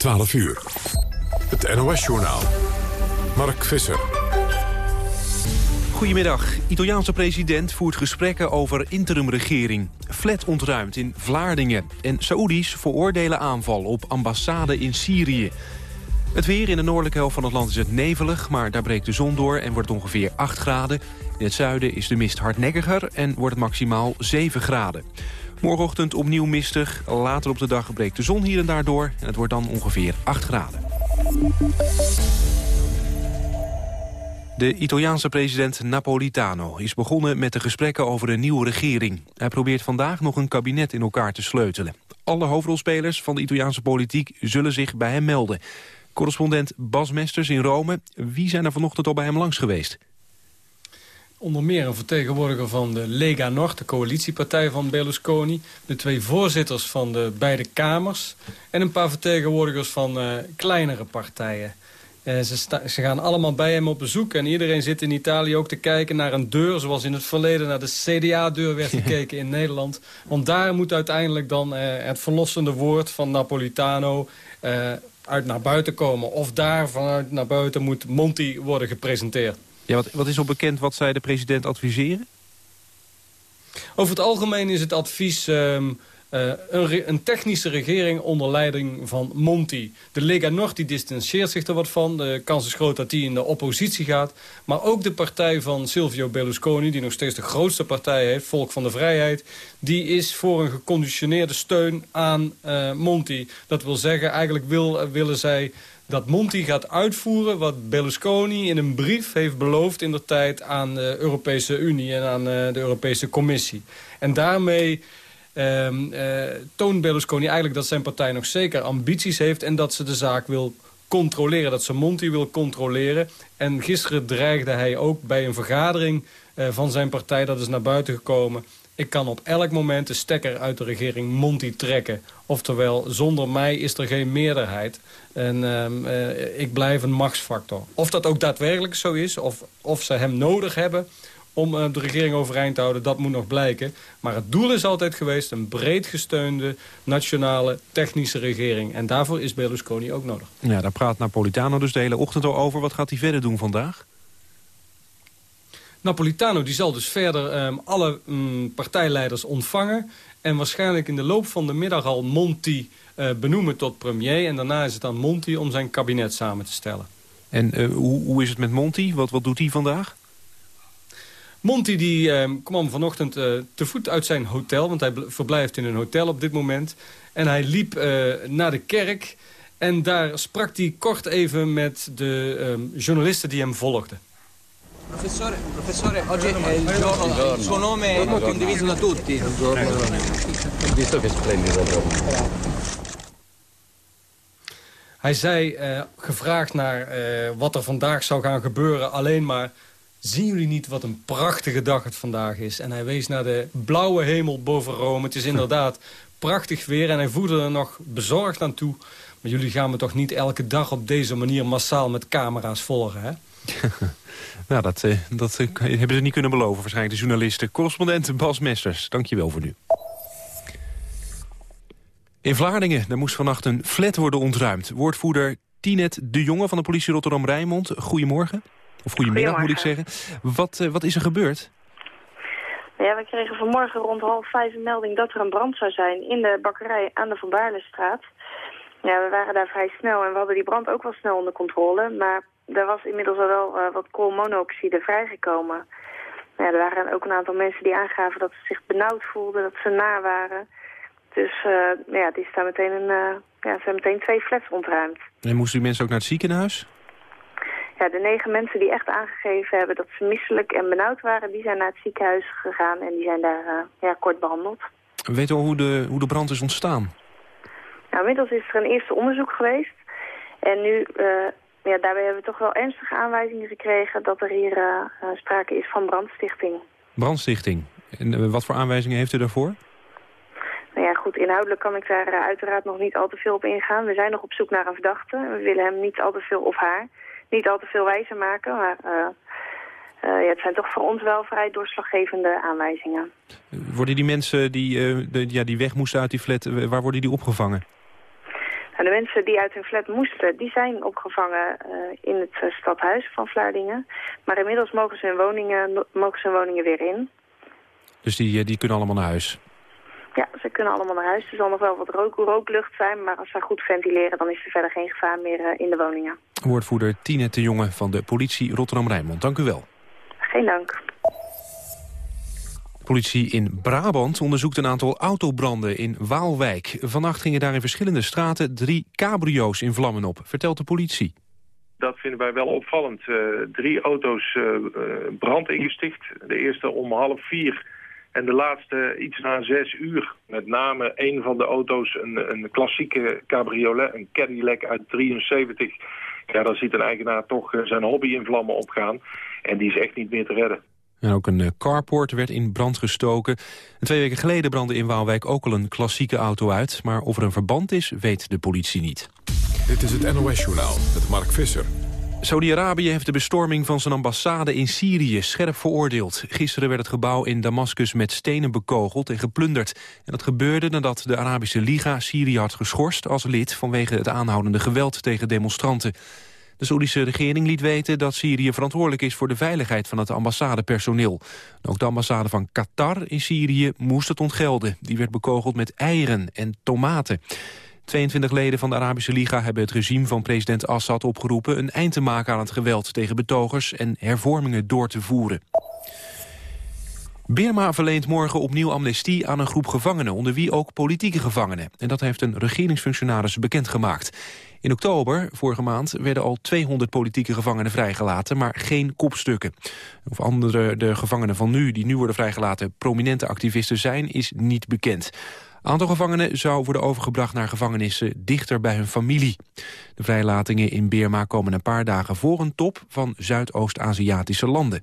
12 uur. Het NOS-journaal. Mark Visser. Goedemiddag. Italiaanse president voert gesprekken over interimregering. Flat ontruimd in Vlaardingen. En Saoedi's veroordelen aanval op ambassade in Syrië. Het weer in de noordelijke helft van het land is het nevelig... maar daar breekt de zon door en wordt ongeveer 8 graden. In het zuiden is de mist hardnekkiger en wordt het maximaal 7 graden. Morgenochtend opnieuw mistig. Later op de dag breekt de zon hier en daar door. En het wordt dan ongeveer 8 graden. De Italiaanse president Napolitano is begonnen met de gesprekken over een nieuwe regering. Hij probeert vandaag nog een kabinet in elkaar te sleutelen. Alle hoofdrolspelers van de Italiaanse politiek zullen zich bij hem melden. Correspondent Bas Mesters in Rome. Wie zijn er vanochtend al bij hem langs geweest? Onder meer een vertegenwoordiger van de Lega Nord, de coalitiepartij van Berlusconi. De twee voorzitters van de beide kamers. En een paar vertegenwoordigers van uh, kleinere partijen. Uh, ze, ze, gaan allemaal bij hem op bezoek. En iedereen zit in Italië ook te kijken naar een deur... zoals in het verleden naar de CDA-deur werd gekeken in Nederland. Want daar moet uiteindelijk dan uh, het verlossende woord van Napolitano uit naar buiten komen. Of daar vanuit naar buiten moet Monti worden gepresenteerd. Ja, wat, wat is al bekend wat zij de president adviseren? Over het algemeen is het advies... Um, uh, een, een, technische regering onder leiding van Monti. De Lega Nord die distancieert zich er wat van. De kans is groot dat die in de oppositie gaat. Maar ook de partij van Silvio Berlusconi... die nog steeds de grootste partij heeft, Volk van de Vrijheid... die is voor een geconditioneerde steun aan uh, Monti. Dat wil zeggen, eigenlijk wil, uh, willen zij dat Monti gaat uitvoeren wat Berlusconi in een brief heeft beloofd in de tijd aan de Europese Unie en aan de Europese Commissie. En daarmee um, uh, toont Berlusconi eigenlijk dat zijn partij nog zeker ambities heeft... en dat ze de zaak wil controleren, dat ze Monti wil controleren. En gisteren dreigde hij ook bij een vergadering uh, van zijn partij, dat is naar buiten gekomen... ik kan op elk moment de stekker uit de regering Monti trekken. Oftewel, zonder mij is er geen meerderheid. En um, uh, ik blijf een machtsfactor. Of dat ook daadwerkelijk zo is, of, of ze hem nodig hebben om uh, de regering overeind te houden, dat moet nog blijken. Maar het doel is altijd geweest een breed gesteunde nationale technische regering. En daarvoor is Berlusconi ook nodig. Ja, daar praat Napolitano dus de hele ochtend al over. Wat gaat hij verder doen vandaag? Napolitano die zal dus verder um, alle um, partijleiders ontvangen. En waarschijnlijk in de loop van de middag al Monti uh, benoemen tot premier. En daarna is het aan Monti om zijn kabinet samen te stellen. En uh, hoe, hoe is het met Monti? Wat, wat doet hij vandaag? Monty die, eh, kwam vanochtend uh, te voet uit zijn hotel, want hij verblijft in een hotel op dit moment. En hij liep uh, naar de kerk en daar sprak hij kort even met de um, journalisten die hem volgden. Professore, professore, oggi è il giorno, il suo nome è condiviso da tutti. Visto che splendido giorno. Hij zei, uh, gevraagd naar uh, wat er vandaag zou gaan gebeuren, alleen maar zien jullie niet wat een prachtige dag het vandaag is? En hij wees naar de blauwe hemel boven Rome. Het is inderdaad prachtig weer en hij voerde er nog bezorgd aan toe. Maar jullie gaan me toch niet elke dag op deze manier massaal met camera's volgen, hè? nou, dat, eh, dat eh, hebben ze niet kunnen beloven, waarschijnlijk de journalisten. Correspondent Bas Mesters, dankjewel voor nu. In Vlaardingen daar moest vannacht een flat worden ontruimd. Woordvoerder Tinet de Jonge van de politie Rotterdam-Rijnmond. Goedemorgen. Of goedemiddag moet ik zeggen. Wat, uh, wat is er gebeurd? Ja, we kregen vanmorgen rond half vijf een melding dat er een brand zou zijn in de bakkerij aan de Van Baarlestraat. Ja, we waren daar vrij snel en we hadden die brand ook wel snel onder controle. Maar er was inmiddels al wel uh, wat koolmonoxide vrijgekomen. Ja, er waren ook een aantal mensen die aangaven dat ze zich benauwd voelden, dat ze na waren. Dus uh, ja, die staan meteen een, ja, zijn meteen twee flats ontruimd. En moesten die mensen ook naar het ziekenhuis? Ja, de negen mensen die echt aangegeven hebben dat ze misselijk en benauwd waren... die zijn naar het ziekenhuis gegaan en die zijn daar uh, ja, kort behandeld. Weet u al hoe de, hoe de brand is ontstaan? Nou, inmiddels is er een eerste onderzoek geweest. En nu, ja, daarbij hebben we toch wel ernstige aanwijzingen gekregen... dat er hier uh, sprake is van brandstichting. Brandstichting. En wat voor aanwijzingen heeft u daarvoor? Nou ja, goed, inhoudelijk kan ik daar uiteraard nog niet al te veel op ingaan. We zijn nog op zoek naar een verdachte. We willen hem niet al te veel of haar niet al te veel wijzer maken. Maar uh, uh, ja, het zijn toch voor ons wel vrij doorslaggevende aanwijzingen. Worden die mensen die, de, ja, die weg moesten uit die flat, waar worden die opgevangen? En de mensen die uit hun flat moesten, die zijn opgevangen in het stadhuis van Vlaardingen. Maar inmiddels mogen ze hun woningen, mogen ze hun woningen weer in. Dus die, die kunnen allemaal naar huis? Ja, ze kunnen allemaal naar huis. Er zal nog wel wat rook, rooklucht zijn, maar als ze goed ventileren... dan is er verder geen gevaar meer in de woningen. Woordvoerder Tine de Jonge van de politie Rotterdam-Rijnmond. Dank u wel. Geen dank. Politie in Brabant onderzoekt een aantal autobranden in Waalwijk. Vannacht gingen daar in verschillende straten drie cabrio's in vlammen op, vertelt de politie. Dat vinden wij wel opvallend. Uh, drie auto's uh, brand ingesticht. De eerste om half vier en de laatste iets na zes uur. Met name een van de auto's, een, een klassieke cabriolet, een Cadillac uit 73. Ja, dan ziet een eigenaar toch eh, zijn hobby in vlammen opgaan. En die is echt niet meer te redden. En ook een eh, carport werd in brand gestoken. En twee weken geleden brandde in Waalwijk ook al een klassieke auto uit. Maar of er een verband is, weet de politie niet. Dit is het NOS-journaal met Mark Visser. Saudi-Arabië heeft de bestorming van zijn ambassade in Syrië scherp veroordeeld. Gisteren werd het gebouw in Damascus met stenen bekogeld en geplunderd. En dat gebeurde nadat de Arabische Liga Syrië had geschorst als lid... vanwege het aanhoudende geweld tegen demonstranten. De Saoedische regering liet weten dat Syrië verantwoordelijk is... voor de veiligheid van het ambassadepersoneel. Ook de ambassade van Qatar in Syrië moest het ontgelden. Die werd bekogeld met eieren en tomaten. 22 leden van de Arabische Liga hebben het regime van president Assad opgeroepen... een eind te maken aan het geweld tegen betogers en hervormingen door te voeren. Birma verleent morgen opnieuw amnestie aan een groep gevangenen... onder wie ook politieke gevangenen. En dat heeft een regeringsfunctionaris bekendgemaakt. In oktober, vorige maand, werden al 200 politieke gevangenen vrijgelaten... maar geen kopstukken. Of andere de gevangenen van nu, die nu worden vrijgelaten... prominente activisten zijn, is niet bekend. Aantal gevangenen zou worden overgebracht naar gevangenissen dichter bij hun familie. De vrijlatingen in Birma komen een paar dagen voor een top van Zuidoost-Aziatische landen.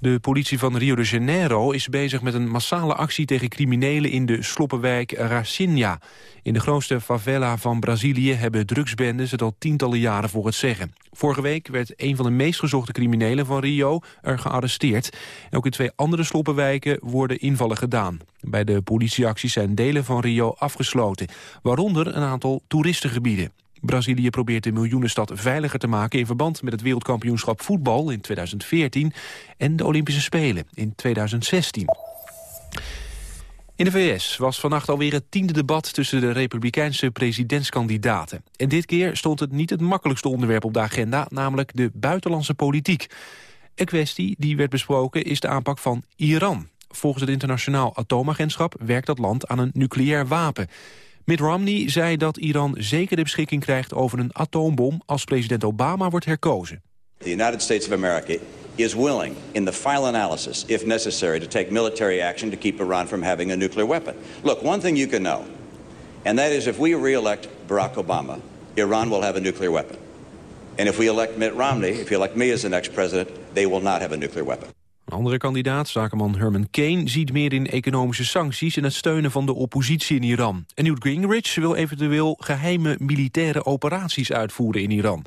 De politie van Rio de Janeiro is bezig met een massale actie tegen criminelen in de sloppenwijk Racinha. In de grootste favela van Brazilië hebben drugsbendes het al tientallen jaren voor het zeggen. Vorige week werd een van de meest gezochte criminelen van Rio er gearresteerd. En ook in twee andere sloppenwijken worden invallen gedaan. Bij de politieacties zijn delen van Rio afgesloten, waaronder een aantal toeristengebieden. Brazilië probeert de miljoenenstad veiliger te maken... in verband met het wereldkampioenschap voetbal in 2014... en de Olympische Spelen in 2016. In de VS was vannacht alweer het tiende debat tussen de republikeinse presidentskandidaten. En dit keer stond het niet het makkelijkste onderwerp op de agenda, namelijk de buitenlandse politiek. Een kwestie die werd besproken is de aanpak van Iran. Volgens het internationaal atoomagentschap werkt dat land aan een nucleair wapen. Mitt Romney zei dat Iran zeker de beschikking krijgt over een atoombom als president Obama wordt herkozen. The United States of America is willing in the final analysis, if necessary, to take military action to keep Iran from having a nuclear weapon. Look, one thing you can know, and that is if we re-elect Barack Obama, Iran will have a nuclear weapon. And if we elect Mitt Romney, if you elect me as the next president, they will not have a nuclear weapon. Een andere kandidaat, zakenman Herman Kane, ziet meer in economische sancties en het steunen van de oppositie in Iran. En Newt Gingrich wil eventueel geheime militaire operaties uitvoeren in Iran.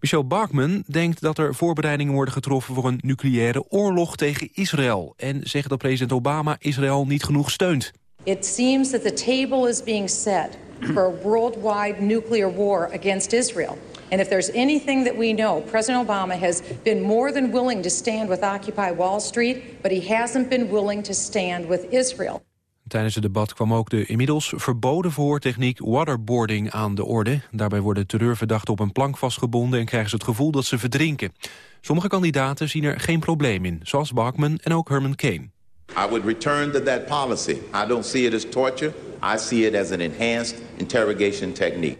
Michel Bachmann denkt dat er voorbereidingen worden getroffen voor een nucleaire oorlog tegen Israël. En zegt dat president Obama Israël niet genoeg steunt. It seems that the table is being set for a worldwide nuclear war against Israel. And if there's anything that we know, President Obama has been more than willing to stand with Occupy Wall Street, but he hasn't been willing to stand with Israel. Tijdens het debat kwam ook de inmiddels verboden verhoortechniek waterboarding aan de orde. Daarbij worden terreurverdachten op een plank vastgebonden en krijgen ze het gevoel dat ze verdrinken. Sommige kandidaten zien er geen probleem in, zoals Bachman en ook Herman Kane. I would return to that policy. I don't see it as torture. I see it as an enhanced interrogation technique.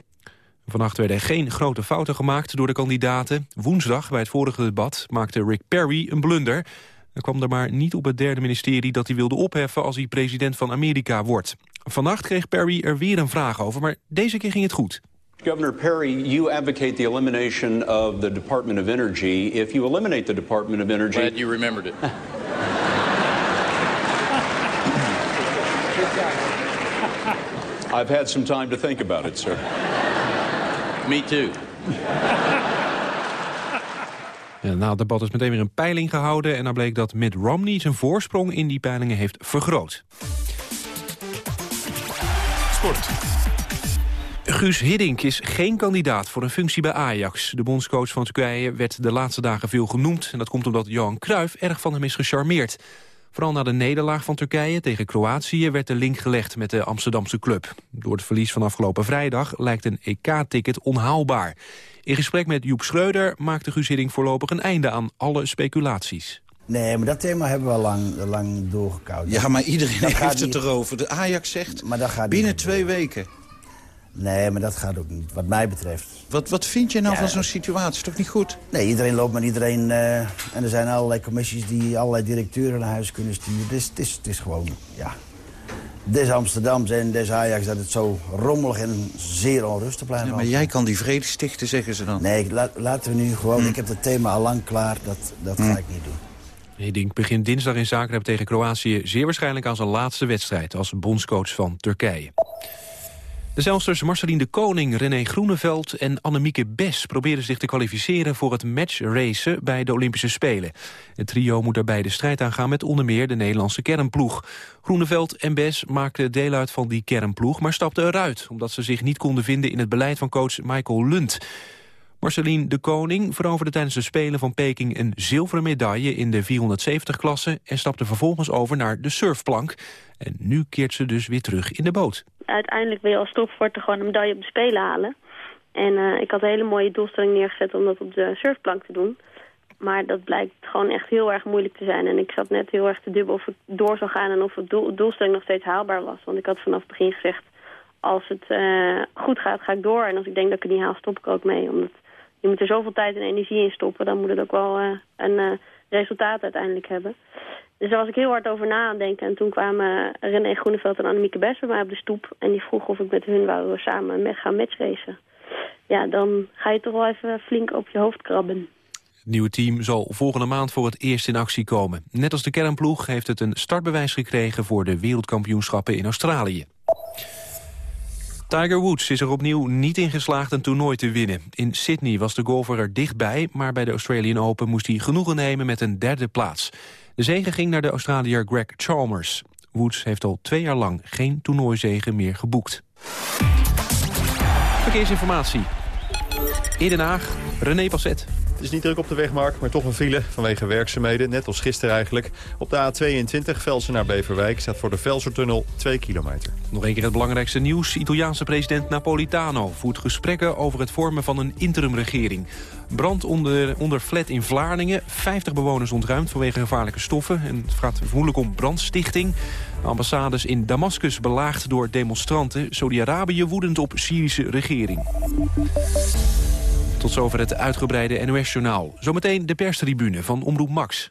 Vannacht werden geen grote fouten gemaakt door de kandidaten. Woensdag, bij het vorige debat, maakte Rick Perry een blunder. Hij kwam er maar niet op het derde ministerie dat hij wilde opheffen... als hij president van Amerika wordt. Vannacht kreeg Perry er weer een vraag over, maar deze keer ging het goed. Governor Perry, you advocate the elimination of the Department of Energy. If you eliminate the Department of Energy... Glad you remembered it. I've had some time to think about it, sir. Me too. Ja, na het debat is meteen weer een peiling gehouden... en dan bleek dat Mitt Romney zijn voorsprong in die peilingen heeft vergroot. Sport. Guus Hiddink is geen kandidaat voor een functie bij Ajax. De bondscoach van Turkije werd de laatste dagen veel genoemd... en dat komt omdat Johan Cruijff erg van hem is gecharmeerd. Vooral na de nederlaag van Turkije tegen Kroatië... werd de link gelegd met de Amsterdamse club. Door het verlies van afgelopen vrijdag lijkt een EK-ticket onhaalbaar. In gesprek met Joep Schreuder maakte Guus Hiddink voorlopig een einde aan alle speculaties. Nee, maar dat thema hebben we al lang, lang doorgekoud. Ja, maar iedereen Dat heeft het erover. De Ajax zegt Maar dat gaat binnen twee weken. Nee, maar dat gaat ook niet, wat mij betreft. Wat, wat vind je nou Ja, van zo'n situatie? Is toch niet goed? Nee, iedereen loopt met iedereen. eh, en er zijn allerlei commissies die allerlei directeuren naar huis kunnen sturen. Dus het is, het is gewoon, ja... Des Amsterdams en des Ajax dat het zo rommelig en zeer onrustig blijft. Ja, maar jij kan die vrede stichten, zeggen ze dan. Nee, la- laten we nu gewoon... Hm. Ik heb het thema al lang klaar, dat, dat ga ik niet doen. Hiddink begint dinsdag in Zagreb tegen Kroatië... zeer waarschijnlijk aan zijn laatste wedstrijd als bondscoach van Turkije. De zelfsters Marceline de Koning, René Groeneveld en Annemieke Bes... proberen zich te kwalificeren voor het matchracen bij de Olympische Spelen. Het trio moet daarbij de strijd aangaan met onder meer de Nederlandse kernploeg. Groeneveld en Bes maakten deel uit van die kernploeg... maar stapten eruit omdat ze zich niet konden vinden in het beleid van coach Michael Lund... Marceline de Koning veroverde tijdens de Spelen van Peking een zilveren medaille in de 470-klasse en stapte vervolgens over naar de surfplank. En nu keert ze dus weer terug in de boot. uiteindelijk wil je als topsporter gewoon een medaille op de Spelen halen. En eh, ik had een hele mooie doelstelling neergezet om dat op de surfplank te doen. Maar dat blijkt gewoon echt heel erg moeilijk te zijn. En ik zat net heel erg te dubbel of het door zou gaan en of het doel, doelstelling nog steeds haalbaar was. Want ik had vanaf het begin gezegd, als het eh, goed gaat, ga ik door. En als ik denk dat ik het niet haal, stop ik ook mee. Omdat je moet er zoveel tijd en energie in stoppen. Dan moet het ook wel eh, een eh, resultaat uiteindelijk hebben. Dus daar was ik heel hard over na aan denken. En toen kwamen René Groeneveld en Annemieke Best bij mij op de stoep. En die vroegen of ik met hun wou samen met gaan matchracen. Ja, dan ga je toch wel even flink op je hoofd krabben. Het nieuwe team zal volgende maand voor het eerst in actie komen. Net als de kernploeg heeft het een startbewijs gekregen voor de wereldkampioenschappen in Australië. Tiger Woods is er opnieuw niet in geslaagd een toernooi te winnen. In Sydney was de golfer er dichtbij, maar bij de Australian Open moest hij genoegen nemen met een derde plaats. De zege ging naar de Australiër Greg Chalmers. Woods heeft al twee jaar lang geen toernooizegen meer geboekt. Verkeersinformatie. In Den Haag, René Passet. Het is niet druk op de weg, Mark, maar toch een file vanwege werkzaamheden. Net als gisteren eigenlijk. Op de A22 Velsen naar Beverwijk staat voor de Velsertunnel 2 kilometer. Nog een keer het belangrijkste nieuws. Italiaanse president Napolitano voert gesprekken over het vormen van een interimregering. Brand onder, onder flat in Vlaardingen. 50 bewoners ontruimd vanwege gevaarlijke stoffen. En het gaat vermoedelijk om brandstichting. De ambassades in Damascus belaagd door demonstranten. Saudi-Arabië woedend op Syrische regering. Tot zover het uitgebreide NOS-journaal. Zometeen de perstribune van Omroep Max.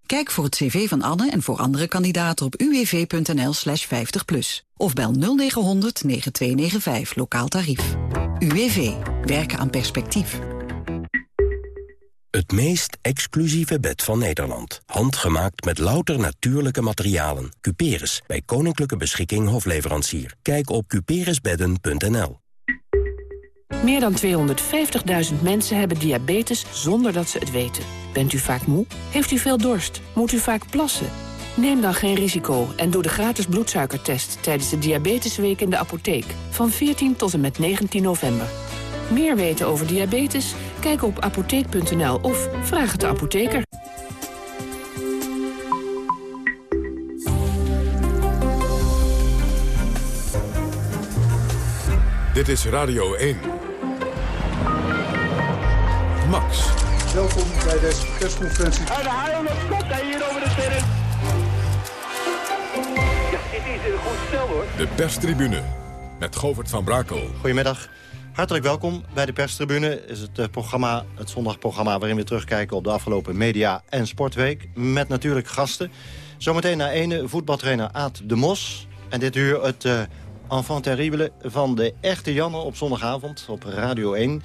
Kijk voor het cv van Anne en voor andere kandidaten op uwv.nl slash 50 plus. Of bel 0900 9295 lokaal tarief. UWV. Werken aan perspectief. Het meest exclusieve bed van Nederland. Handgemaakt met louter natuurlijke materialen. Cuperus, bij Koninklijke Beschikking Hofleverancier. Kijk op cuperusbedden.nl. Meer dan 250.000 mensen hebben diabetes zonder dat ze het weten. Bent u vaak moe? Heeft u veel dorst? Moet u vaak plassen? Neem dan geen risico en doe de gratis bloedsuikertest... tijdens de Diabetesweek in de apotheek van 14 tot en met 19 november. Meer weten over diabetes? Kijk op apotheek.nl of vraag het de apotheker. Dit is Radio 1. Max. Welkom bij deze persconferentie. En de op kop hij hier over de terrein. Ja, dit is een goed stel hoor. De perstribune met Govert van Brakel. Goedemiddag. Hartelijk welkom bij de perstribune. is het, eh, programma, het zondagprogramma waarin we terugkijken op de afgelopen media- en sportweek. Met natuurlijk gasten. Zometeen naar ene voetbaltrainer Aad de Mos. En dit uur het uh, enfant terrible van de echte Janne op zondagavond op Radio 1.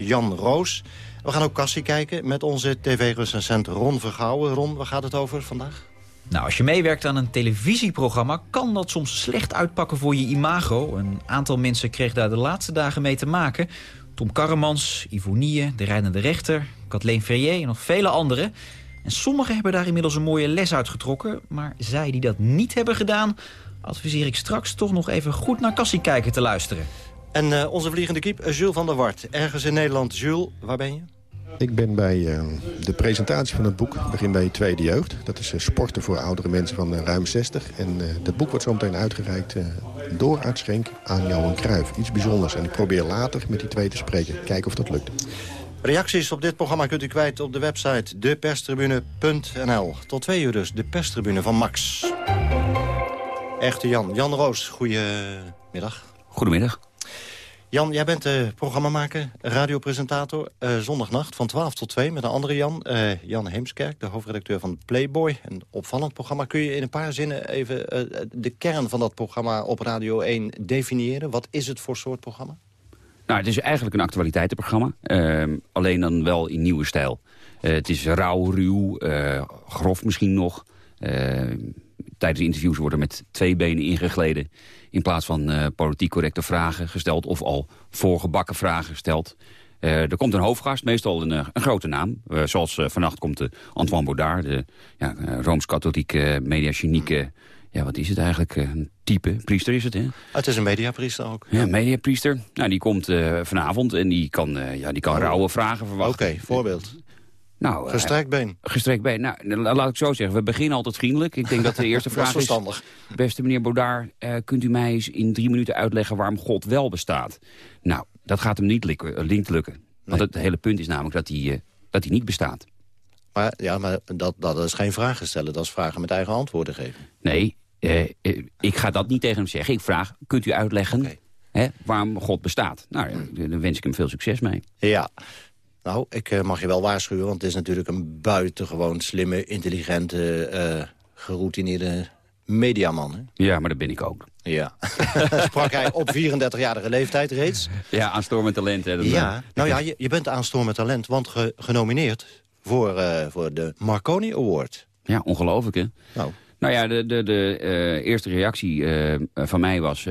Jan Roos. We gaan ook Cassie kijken met onze tv-recensent Ron Vergouwen. Ron, waar gaat het over vandaag? Nou, als je meewerkt aan een televisieprogramma... kan dat soms slecht uitpakken voor je imago. Een aantal mensen kreeg daar de laatste dagen mee te maken. Tom Karremans, Ivonie, de rijdende rechter... Kathleen Ferrier en nog vele anderen. En sommigen hebben daar inmiddels een mooie les uitgetrokken. Maar zij die dat niet hebben gedaan... adviseer ik straks toch nog even goed naar Cassie kijken te luisteren. En uh, onze vliegende kiep, Jules van der Wart. Ergens in Nederland. Jules, waar ben je? Ik ben bij uh, de presentatie van het boek. Ik begin bij Tweede Jeugd. Dat is uh, sporten voor oudere mensen van ruim 60. En dat boek wordt zo meteen uitgereikt door Arts Schenk aan Johan Cruijff. Iets bijzonders. En ik probeer later met die twee te spreken. Kijken of dat lukt. Reacties op dit programma kunt u kwijt op de website deperstribune.nl. Tot twee uur dus, de perstribune van Max. Echte Jan. Jan Roos, goedemiddag. Goedemiddag. Jan, jij bent uh, programmamaker, radiopresentator. Uh, zondagnacht van 12 tot 2 met een andere Jan. Uh, Jan Heemskerk, de hoofdredacteur van Playboy. Een opvallend programma. Kun je in een paar zinnen even de kern van dat programma op Radio 1 definiëren? Wat is het voor soort programma? Nou, het is eigenlijk een actualiteitenprogramma. Ehm, alleen dan wel in nieuwe stijl. het is rauw, ruw, grof misschien nog. Ehm, tijdens de interviews worden met twee benen ingegleden... in plaats van uh, politiek correcte vragen gesteld... of al voorgebakken vragen gesteld. Uh, er komt een hoofdgast, meestal een, eh, een grote naam. Uh, zoals vannacht komt de Antoine Baudard... de ja, Rooms-Katholieke, mediagenieke... ja, wat is het eigenlijk? Een type priester is het, hè? Het is een mediapriester ook. Ja, mediapriester. Nou, die komt vanavond en die kan, ja, die kan oh. rauwe vragen verwachten. Oké, voorbeeld. Nou, gestrekt been. gestrekt been. Nou, laat ik zo zeggen. We beginnen altijd vriendelijk. Ik denk dat de eerste vraag is... Beste meneer Baudard, uh, kunt u mij eens in drie minuten uitleggen waarom God wel bestaat? Nou, dat gaat hem niet lukken. Uh, lukken. Want het hele punt is namelijk dat hij, uh, dat hij niet bestaat. Maar, ja, maar dat, dat is geen vragen stellen. Dat is vragen met eigen antwoorden geven. Nee, ik ga dat niet tegen hem zeggen. Ik vraag, kunt u uitleggen okay. hè, waarom God bestaat? Nou, daar wens ik hem veel succes mee. Ja, nou, ik uh, mag je wel waarschuwen, want het is natuurlijk een buitengewoon slimme, intelligente, uh, geroutineerde mediaman. Hè? Ja, maar dat ben ik ook. Ja. Sprak hij op 34-jarige leeftijd reeds? Ja, aanstormend talent. Hè, ja, nou ja, je, je bent aanstormend talent, want ge, genomineerd voor, uh, voor de Marconi Award. Ja, ongelooflijk hè? Nou, nou ja, de, de, de eerste reactie van mij was...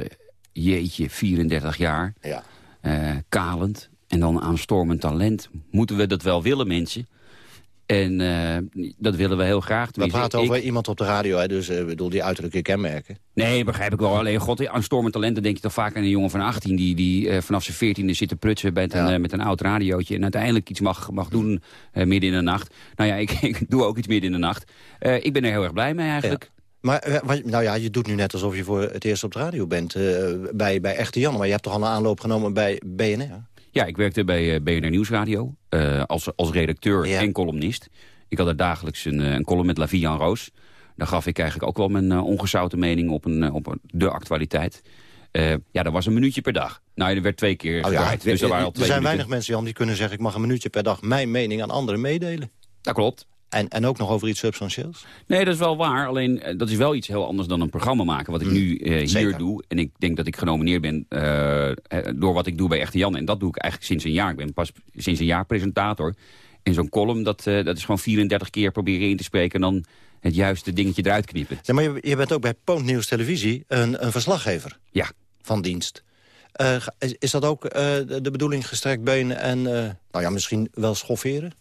jeetje, 34 jaar, ja. kalend, en dan aanstormend talent. Moeten we dat wel willen, mensen? En uh, dat willen we heel graag. We praten over iemand op de radio, hè? dus uh, bedoel die uiterlijke kenmerken. Nee, begrijp ik wel. Alleen, god, aanstormend talent, dan denk je toch vaak aan een jongen van 18... die, die uh, vanaf zijn 14e zit te prutsen met, ja. een, met een oud radiootje... en uiteindelijk iets mag, mag doen midden in de nacht. Nou ja, ik, ik, doe ook iets midden in de nacht. ik ben er heel erg blij mee eigenlijk. Ja. Maar nou ja, je doet nu net alsof je voor het eerst op de radio bent bij, bij Echte Jan. Maar je hebt toch al een aanloop genomen bij BNR? Ja, ik werkte bij uh, BNR Nieuwsradio uh, als, als redacteur ja. en columnist. Ik had er dagelijks een, een column met Lavian Roos. Daar gaf ik eigenlijk ook wel mijn uh, ongezouten mening op, een, op de actualiteit. ja, dat was een minuutje per dag. Nou, er werd twee keer oh, ja, dus er, waren al twee er zijn minuten. weinig mensen, Jan, die kunnen zeggen... ik mag een minuutje per dag mijn mening aan anderen meedelen. Dat klopt. En, en ook nog over iets substantieels? Nee, dat is wel waar. Alleen eh, dat is wel iets heel anders dan een programma maken. Wat ik mm. nu uh, hier doe. En ik denk dat ik genomineerd ben uh, door wat ik doe bij Echte Jan. En dat doe ik eigenlijk sinds een jaar. Ik ben pas sinds een jaar presentator. En zo'n column, dat, uh, dat is gewoon 34 keer proberen in te spreken... en dan het juiste dingetje eruit knippen. Ja, maar je, je bent ook bij Poont Nieuws Televisie een, een verslaggever. Ja. Van dienst. Is, is, dat ook de, bedoeling gestrekt benen en nou ja, misschien wel schofferen?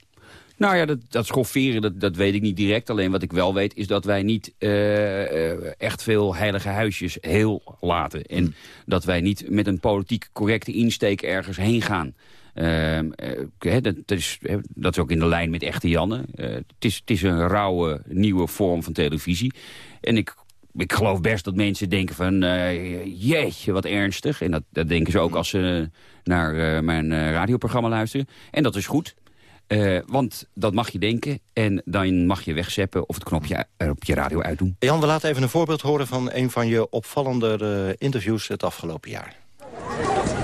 Nou ja, dat, dat schofferen, dat, dat weet ik niet direct. Alleen wat ik wel weet, is dat wij niet uh, echt veel heilige huisjes heel laten. En dat wij niet met een politiek correcte insteek ergens heen gaan. Uh, uh, dat, is, dat, is, ook in de lijn met echte Janne. het, is, is een rauwe, nieuwe vorm van televisie. En ik ik geloof best dat mensen denken van... jeetje, wat ernstig. En dat, dat denken ze ook als ze naar mijn radioprogramma luisteren. En dat is goed. Uh, want dat mag je denken en dan mag je wegzeppen of het knopje er op je radio uitdoen. Jan, we laten even een voorbeeld horen van een van je opvallende interviews het afgelopen jaar.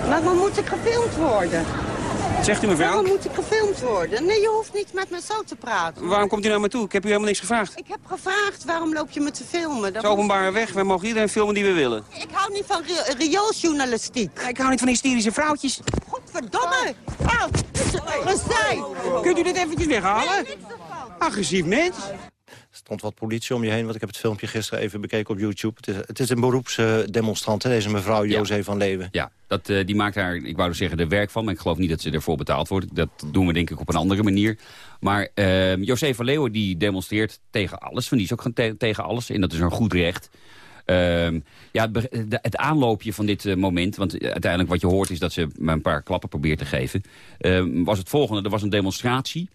Maar we moeten gefilmd worden. Zegt u mevrouw? Waarom moet ik gefilmd worden? Nee, je hoeft niet met me zo te praten. Waarom komt u naar me toe? Ik heb u helemaal niks gevraagd. Ik heb gevraagd, waarom loop je me te filmen? Het Dat is openbare weg, wij mogen iedereen filmen die we willen. Ik hou niet van ri- riooljournalistiek. Ik hou niet van hysterische vrouwtjes. Godverdomme! Ah, gezij! Kunt u dit eventjes weghalen? Agressief mens. Stond wat politie om je heen, want ik heb het filmpje gisteren even bekeken op YouTube. Het is, het is een beroepsdemonstrant, hè, deze mevrouw José van Leeuwen. Ja, dat, eh, die maakt daar, ik wou dus zeggen, er werk van. Maar ik geloof niet dat ze ervoor betaald wordt. Dat doen we denk ik op een andere manier. Maar eh, José van Leeuwen die demonstreert tegen alles. Van die is ook te- tegen alles. En dat is een goed recht. Ehm, ja, het, de- aanloopje van dit eh, moment... want uiteindelijk wat je hoort is dat ze me een paar klappen probeert te geven... ehm, was het volgende. Er was een demonstratie...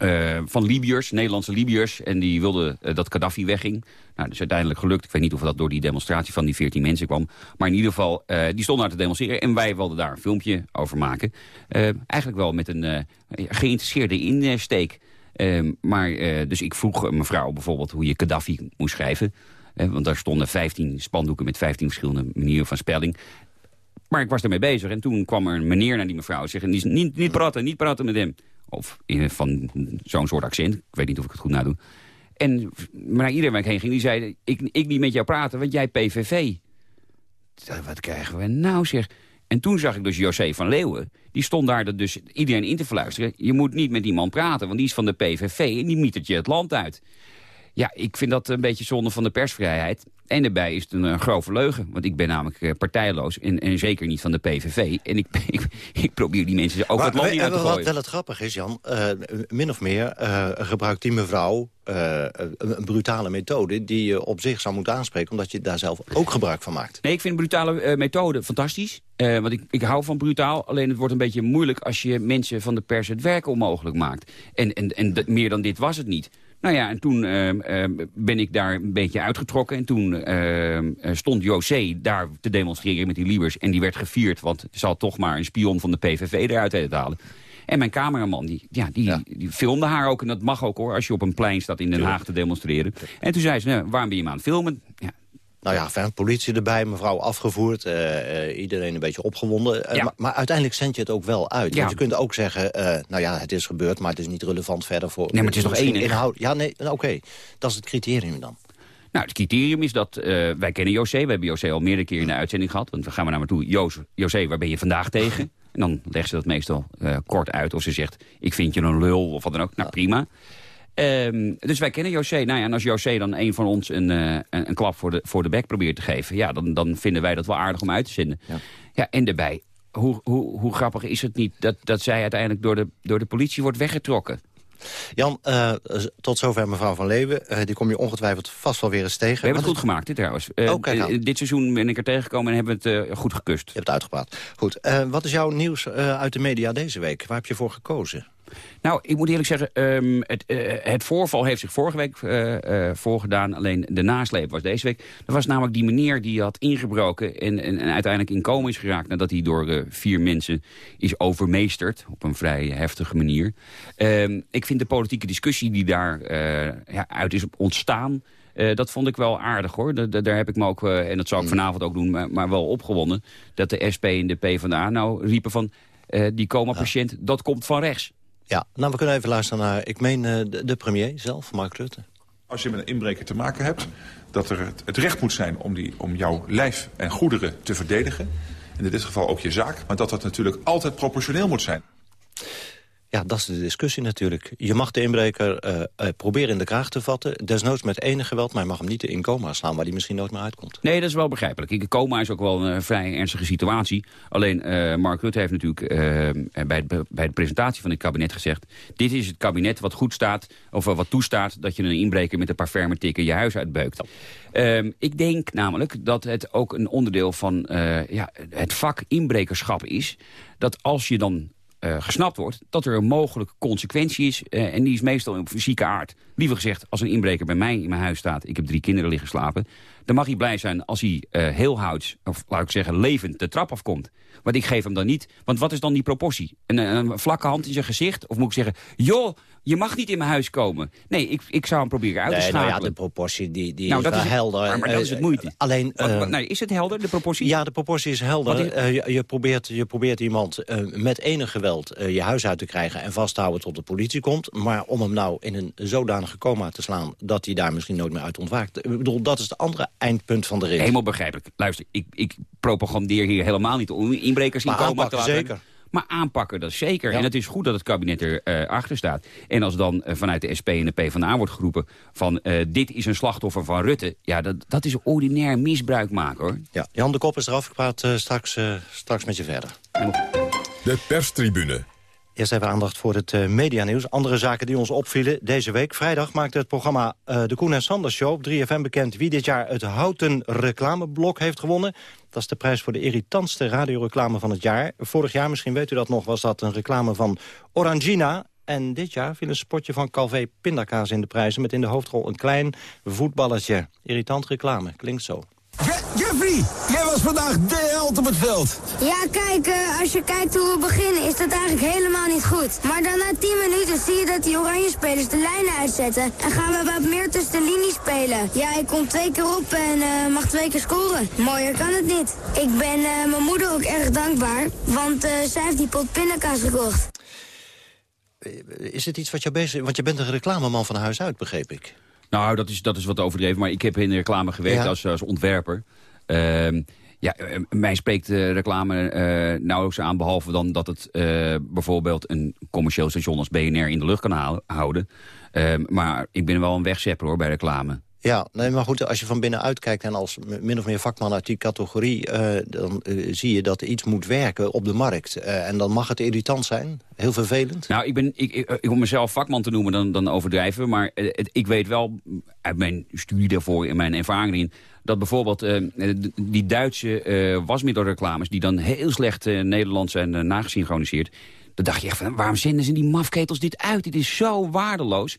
eh, van Libiërs, Nederlandse Libiërs. En die wilden eh, dat Gaddafi wegging. Nou, dat is uiteindelijk gelukt. Ik weet niet of dat door die demonstratie van die 14 mensen kwam. Maar in ieder geval, eh, die stonden daar te demonstreren. En wij wilden daar een filmpje over maken. Eigenlijk wel met een geïnteresseerde insteek. Eh, maar, dus ik vroeg mevrouw bijvoorbeeld hoe je Gaddafi moest schrijven. Want daar stonden 15 spandoeken met 15 verschillende manieren van spelling. Maar ik was ermee bezig. En toen kwam er een meneer naar die mevrouw en niet, niet praten, niet praten met hem. Of van zo'n soort accent. Ik weet niet of ik het goed nadoe. En maar naar iedereen waar ik heen ging, die zei... Ik, ik niet met jou praten, want jij PVV. Wat krijgen we nou, zeg. En toen zag ik dus José van Leeuwen. Die stond daar dus iedereen in te fluisteren. Je moet niet met die man praten, want die is van de PVV... en die mietert je het land uit. Ja, ik vind dat een beetje zonde van de persvrijheid. En daarbij is het een, een grove leugen. Want ik ben namelijk eh, partijloos en, en zeker niet van de PVV. En ik, ik, ik probeer die mensen ook het land niet uit te wat gooien. wel het grappig is, Jan, eh, min of meer eh, gebruikt die mevrouw een, brutale methode... die je op zich zou moeten aanspreken, omdat je daar zelf ook gebruik van maakt. Nee, ik vind brutale methode fantastisch. Want ik, ik hou van brutaal. Alleen het wordt een beetje moeilijk als je mensen van de pers het werk onmogelijk maakt. En, en, en meer dan dit was het niet. Nou ja, en toen ehm, ehm, ben ik daar een beetje uitgetrokken. En toen ehm, eh, stond José daar te demonstreren met die Liebers. En die werd gevierd, want ze had toch maar een spion van de PVV eruit te halen. En mijn cameraman, die, ja, die, die filmde haar ook. En dat mag ook hoor, als je op een plein staat in Den Haag te demonstreren. En toen zei ze, nou, waarom ben je me aan het filmen? Ja, Nou ja, fijn, politie erbij, mevrouw afgevoerd, eh, eh, iedereen een beetje opgewonden. Eh, Ja. maar, maar uiteindelijk zend je het ook wel uit. Ja. Want je kunt ook zeggen, nou ja, het is gebeurd, maar het is niet relevant verder voor... Nee, maar het is misschien enig? Inhoud. Ja, nee, nou, oké. Dat is het criterium dan. Nou, het criterium is dat wij kennen José. We hebben José al meerdere keer in de uitzending gehad. Want we gaan we naar me toe. Joos, José, waar ben je vandaag tegen? En dan legt ze dat meestal kort uit. Of ze zegt, ik vind je een lul of wat dan ook. Nou, prima. Ehm, dus wij kennen José. Nou ja, en als José dan een van ons een, eh, een, een klap voor de, voor de bek probeert te geven... ja, dan, dan vinden wij dat wel aardig om uit te zenden. Ja, en daarbij, hoe, hoe, hoe grappig is het niet... dat, dat zij uiteindelijk door de, door de politie wordt weggetrokken? Jan, eh, tot zover mevrouw Van Leeuwen. Eh, die kom je ongetwijfeld vast wel weer eens tegen. We hebben het goed gemaakt, dit trouwens. Oh, kijk dit seizoen ben ik er tegengekomen en hebben we het goed gekust. Je hebt het uitgepraat. Goed, wat is jouw nieuws uit de media deze week? Waar heb je voor gekozen? Nou, ik moet eerlijk zeggen, ehm, het, eh, het voorval heeft zich vorige week eh, eh, voorgedaan. Alleen de nasleep was deze week. Er was namelijk die meneer die had ingebroken en, en, en uiteindelijk in coma is geraakt... nadat hij door vier mensen is overmeesterd op een vrij heftige manier. Ehm, ik vind de politieke discussie die daar ja, uit is ontstaan... dat vond ik wel aardig hoor. Da- da- daar heb ik me ook, en dat zal ik vanavond ook doen, maar, maar wel opgewonnen. Dat de SP en de PvdA nou riepen van... die coma-patiënt, dat komt van rechts. Ja, nou, we kunnen even luisteren naar, ik meen, eh, de, de premier zelf, Mark Rutte. Als je met een inbreker te maken hebt, dat er het, recht moet zijn om, die, om jouw lijf en goederen te verdedigen. En in dit geval ook je zaak, maar dat dat natuurlijk altijd proportioneel moet zijn. Ja, dat is de discussie natuurlijk. Je mag de inbreker eh, eh, proberen in de kraag te vatten. Desnoods met enig geweld, maar je mag hem niet in coma slaan... waar hij misschien nooit meer uitkomt. Nee, dat is wel begrijpelijk. Kijk, Coma is ook wel een eh, vrij ernstige situatie. Alleen Mark Rutte heeft natuurlijk bij, het- bij de presentatie van dit kabinet gezegd... dit is het kabinet wat goed staat, of wat toestaat... dat je een inbreker met een paar ferme tikken je huis uitbeukt. Ehm, ik denk namelijk dat het ook een onderdeel van ja, het vak inbrekerschap is... dat als je dan eh, gesnapt wordt, dat er een mogelijke consequentie is. eh, en die is meestal op fysieke aard. Liever gezegd, als een inbreker bij mij in mijn huis staat... ik heb drie kinderen liggen slapen... dan mag hij blij zijn als hij eh heel of laat ik zeggen levend, de trap afkomt. Want ik geef hem dan niet. Want wat is dan die proportie? Een, een vlakke hand in zijn gezicht? Of moet ik zeggen, joh, je mag niet in mijn huis komen. Nee, ik, ik zou hem proberen uit te Nee, nou ja, de proportie die, die Nou, is dat is- helder. maar- maar dat is het Eh, moeite. Alleen, Wat- eh, wat- nee, is het helder, de proportie? Ja, de proportie is helder. Is- Eh, je, je, probeert, je probeert iemand eh, met enig geweld eh, je huis uit te krijgen... en vast te houden tot de politie komt. Maar om hem nou in een zodanige coma te slaan... dat hij daar misschien nooit meer uit ontwaakt. Ik bedoel, dat is het andere eindpunt van de rit. Helemaal begrijpelijk. Luister, ik, ik propagandeer hier helemaal niet om inbrekers in Maar coma te laten. zeker. Maar aanpakken, dat is zeker. Ja. En het is goed dat het kabinet erachter achter staat. En als dan eh, vanuit de SP en de PvdA wordt geroepen... van eh, dit is een slachtoffer van Rutte... ja, dat, dat is ordinair misbruik maken, hoor. Ja, Jan de Kop is eraf. Ik praat eh, straks, eh, straks met je verder. De perstribune. Eerst even aandacht voor het eh, medianieuws. Andere zaken die ons opvielen deze week. Vrijdag maakte het programma eh, De Koen en Sanders Show op 3FM bekend... wie dit jaar het Houten Reclameblok heeft gewonnen. Dat is de prijs voor de irritantste radioreclame van het jaar. Vorig jaar, misschien weet u dat nog, was dat een reclame van Orangina... En dit jaar viel een spotje van Calvé Pindakaas in de prijzen... met in de hoofdrol een klein voetballetje. Irritant reclame, klinkt zo. Jeffrey, jij was vandaag de held op het veld. Ja, kijk, eh, als je kijkt hoe we beginnen is dat eigenlijk helemaal niet goed. Maar dan na 10 minuten zie je dat die oranje spelers de lijnen uitzetten. En gaan we wat meer tussen de linies spelen. Ja, ik kom twee keer op en eh, mag twee keer scoren. Mooier kan het niet. Ik ben eh, mijn moeder ook erg dankbaar, want eh, zij heeft die pot pindakaas gekocht. Is het iets wat jou bezig... Want je bent een reclameman van huis uit, begreep ik. Nou, dat is, dat is wat overdreven. Maar ik heb in de reclame gewerkt Ja. als, als ontwerper. Ehm, ja, eh, mij spreekt de reclame eh, nauwelijks aan... behalve dan dat het eh, bijvoorbeeld een commercieel station als BNR in de lucht kan hou- houden. Ehm, maar ik ben wel een wegzepper hoor, bij reclame. Ja, nee, maar goed, als je van binnenuit kijkt... en als min of meer vakman uit die categorie... eh, dan eh, zie je dat iets moet werken op de markt. Eh, en dan mag het irritant zijn, heel vervelend. Nou, ik ben, ik, ik, om mezelf vakman te noemen, dan, dan overdrijven. Maar ik weet wel, uit mijn studie daarvoor en mijn ervaring erin... dat bijvoorbeeld d- die Duitse eh, wasmiddelreclames... die dan heel slecht eh, Nederlands zijn nagesynchroniseerd... dan dacht je echt van, waarom zenden ze die mafketels dit uit? Dit is zo waardeloos.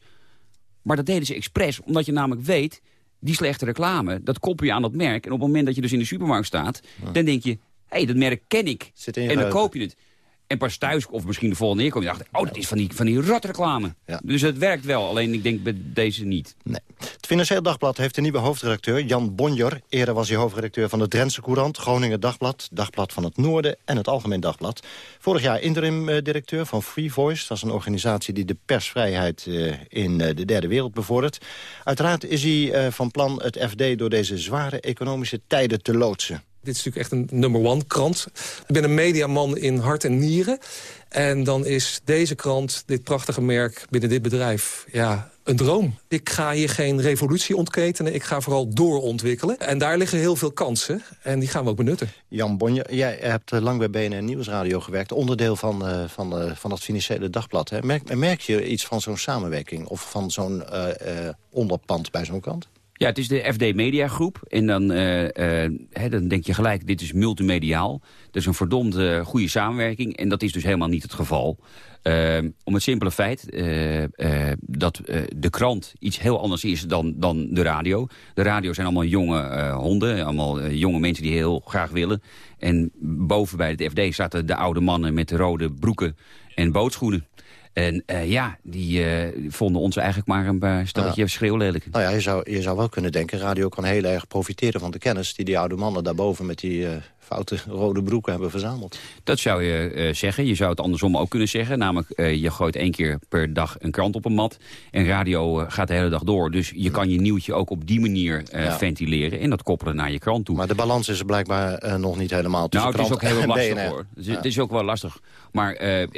Maar dat deden ze expres, omdat je namelijk weet... die slechte reclame, dat koppel je aan dat merk. En op het moment dat je dus in de supermarkt staat... dan denk je, hé, hey, dat merk ken ik. En dan koop je het. En pas thuis, of misschien de volgende keer kom je achter... oh, dat is van die, van die rotreclame. Dus het werkt wel, alleen ik denk bij deze niet. Nee. Het Financieel Dagblad heeft een nieuwe hoofdredacteur, Jan Bonjer. Eerder was hij hoofdredacteur van de Drentse Courant, Groningen Dagblad... Dagblad van het Noorden en het Algemeen Dagblad. Vorig jaar interim-directeur van Free Voice. Dat is een organisatie die de persvrijheid eh, in eh, de derde wereld bevordert. Uiteraard is hij eh, van plan het FD door deze zware economische tijden te loodsen. Dit is natuurlijk echt een number one krant. Ik ben een mediaman in hart en nieren. En dan is deze krant, dit prachtige merk binnen dit bedrijf... ja, een droom. Ik ga hier geen revolutie ontketenen. Ik ga vooral doorontwikkelen. En daar liggen heel veel kansen. En die gaan we ook benutten. Jan Bonje, jij hebt eh, lang bij BNN Nieuwsradio gewerkt. Onderdeel van, eh, van, eh, van dat financiële dagblad. Hè. Merk, merk je iets van zo'n samenwerking? Of van zo'n onderpand bij zo'n kant? Ja, het is de FD Media Groep. En dan, eh, eh, dan denk je gelijk, dit is multimediaal. Dat is een verdomd goede samenwerking. En dat is dus helemaal niet het geval. Eh, om het simpele feit dat de krant iets heel anders is dan, dan de radio. De radio zijn allemaal jonge honden. Allemaal jonge mensen die heel graag willen. En boven bij het FD zaten de oude mannen met de rode broeken en bootschoenen. En eh, ja, die eh, vonden ons eigenlijk maar een paar stelletje schreeuwlelijk. Nou ja, je zou, je zou wel kunnen denken... radio kan heel erg profiteren van de kennis... die die oude mannen daarboven met die eh, foute rode broeken hebben verzameld. Dat zou je eh, zeggen. Je zou het andersom ook kunnen zeggen. Namelijk, eh, je gooit één keer per dag een krant op een mat. En radio eh, gaat de hele dag door. Dus je kan je nieuwtje ook op die manier Ja. ventileren. En dat koppelen naar je krant toe. Maar de balans is er blijkbaar nog niet helemaal tussen Nou, het is ook heel lastig BNR. hoor. Het is, Ja. het is ook wel lastig. Maar wij-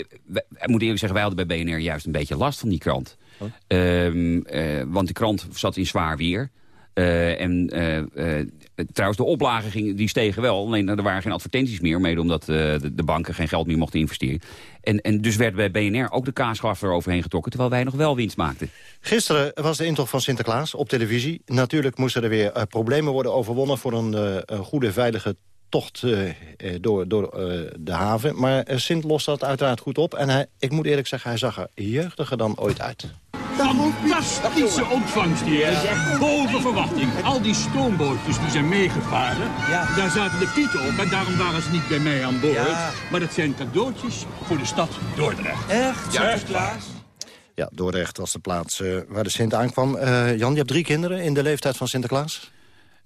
ik moet eerlijk zeggen, wij hadden bij BNR juist een beetje last van die krant. Oh. Ehm, eh, want de krant zat in zwaar weer. En trouwens, de oplagen gingen, die stegen wel. Alleen er waren geen advertenties meer. Mede omdat eh, de, de banken geen geld meer mochten investeren. En, en dus werd bij BNR ook de kaasgraf eroverheen getrokken. Terwijl wij nog wel winst maakten. Gisteren was de intocht van Sinterklaas op televisie. Natuurlijk moesten er weer eh, problemen worden overwonnen... voor een, eh, goede, veilige tocht eh, eh, door, door eh, de haven. Maar eh, Sint lost dat uiteraard goed op. En hij, ik moet eerlijk zeggen, hij zag er jeugdiger dan ooit uit. Fantastische ontvangst hier. Dat is echt boven verwachting. Al die stoombootjes die zijn meegevaren, daar zaten de pieten op. En daarom waren ze niet bij mij aan boord. Maar dat zijn cadeautjes voor de stad Dordrecht. Echt? Ja, Sinterklaas? Ja, Dordrecht was de plaats eh, waar de Sint aankwam. Eh, Jan, je hebt drie kinderen in de leeftijd van Sinterklaas?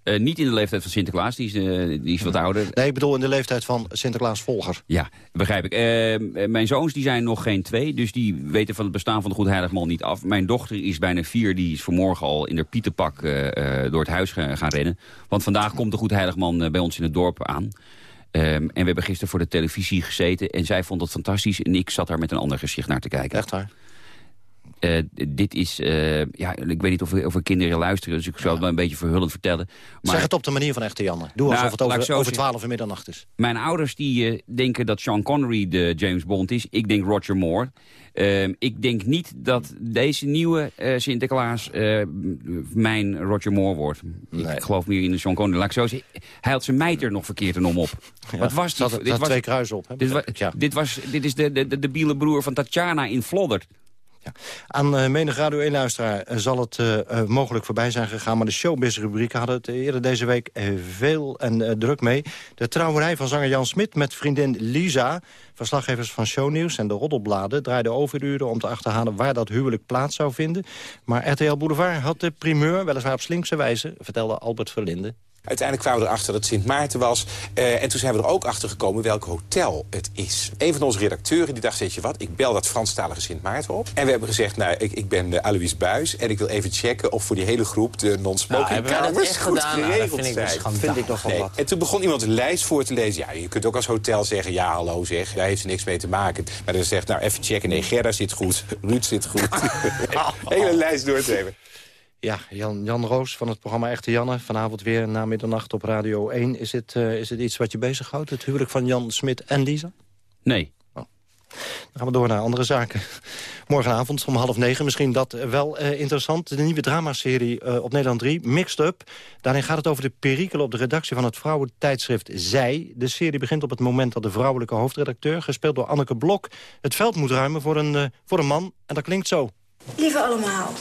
Eh, niet in de leeftijd van Sinterklaas, die is, eh, die is wat ouder. Nee, ik bedoel in de leeftijd van Sinterklaas-volger. Ja, begrijp ik. Eh, mijn zoons die zijn nog geen twee, dus die weten van het bestaan van de Goed Heiligman niet af. Mijn dochter is bijna vier, die is vanmorgen al in haar pietenpak door het huis ga- gaan rennen. Want vandaag komt de Goed Heiligman bij ons in het dorp aan. Ehm, en we hebben gisteren voor de televisie gezeten en zij vond het fantastisch. En ik zat daar met een ander gezicht naar te kijken. Echt waar? Eh, dit is, eh, ja, ik weet niet of of er kinderen luisteren, dus ik zou het wel een beetje verhullend vertellen. Maar Zeg het op de manier van echte Janne. Doe Nou, alsof het laat ik over, over zeggen. 12 en middernacht is. Mijn ouders die eh, denken dat Sean Connery de James Bond is. Ik denk Roger Moore. Ehm, ik denk niet dat deze nieuwe Sinterklaas mijn Roger Moore wordt. Ik geloof meer in de Sean Connery. Laat ik zo zeggen. Hij had zijn mijter nog verkeerd erom op. Wat was Zat- dit? zat twee kruisen op, hè, Dit, wa- begrijp ik, ja. dit, was, dit is de, de, de debiele broer van Tatjana in Vloddert. Aan eh, menig Radio 1-luisteraar eh, zal het eh, mogelijk voorbij zijn gegaan... maar de showbiz-rubriek hadden het eerder deze week veel en druk mee. De trouwerij van zanger Jan Smit met vriendin Lisa... verslaggevers van Shownieuws en de Roddelbladen... draaiden overuren om te achterhalen waar dat huwelijk plaats zou vinden. Maar RTL Boulevard had de primeur, weliswaar op slinkse wijze... vertelde Albert Verlinde. Uiteindelijk kwamen we erachter dat het Sint Maarten was. Eh, en toen zijn we er ook achter gekomen welk hotel het is. Een van onze redacteuren die dacht, weet je wat, ik bel dat Franstalige Sint Maarten op. En we hebben gezegd, nou, ik, ik ben uh, Alois Buis... en ik wil even checken of voor die hele groep de non-smoking Nou, dat kamers echt goed gedaan? Nou, dat geregeld vind ik dus zijn. schandalig. Vind ik nog wel Nee. wat. En toen begon iemand een lijst voor te lezen. Ja, je kunt ook als hotel zeggen, ja, hallo zeg, daar heeft er niks mee te maken. Maar dan zegt, nou, even checken, nee, Gerda zit goed, Ruud zit goed. hele lijst door te hebben. Ja, Jan, Jan Roos van het programma Echte Janne. Vanavond weer na middernacht op Radio 1. Is het, eh, is het iets wat je bezighoudt, het huwelijk van Jan Smit en Lisa? Nee. Dan gaan we door naar andere zaken. Morgenavond om half negen, misschien dat wel eh, interessant. De nieuwe dramaserie eh, op Nederland 3, Mixed Up. Daarin gaat het over de perikelen op de redactie van het vrouwentijdschrift Zij. De serie begint op het moment dat de vrouwelijke hoofdredacteur... gespeeld door Anneke Blok, het veld moet ruimen voor een, eh, voor een man. En dat klinkt zo. Lieve allemaal,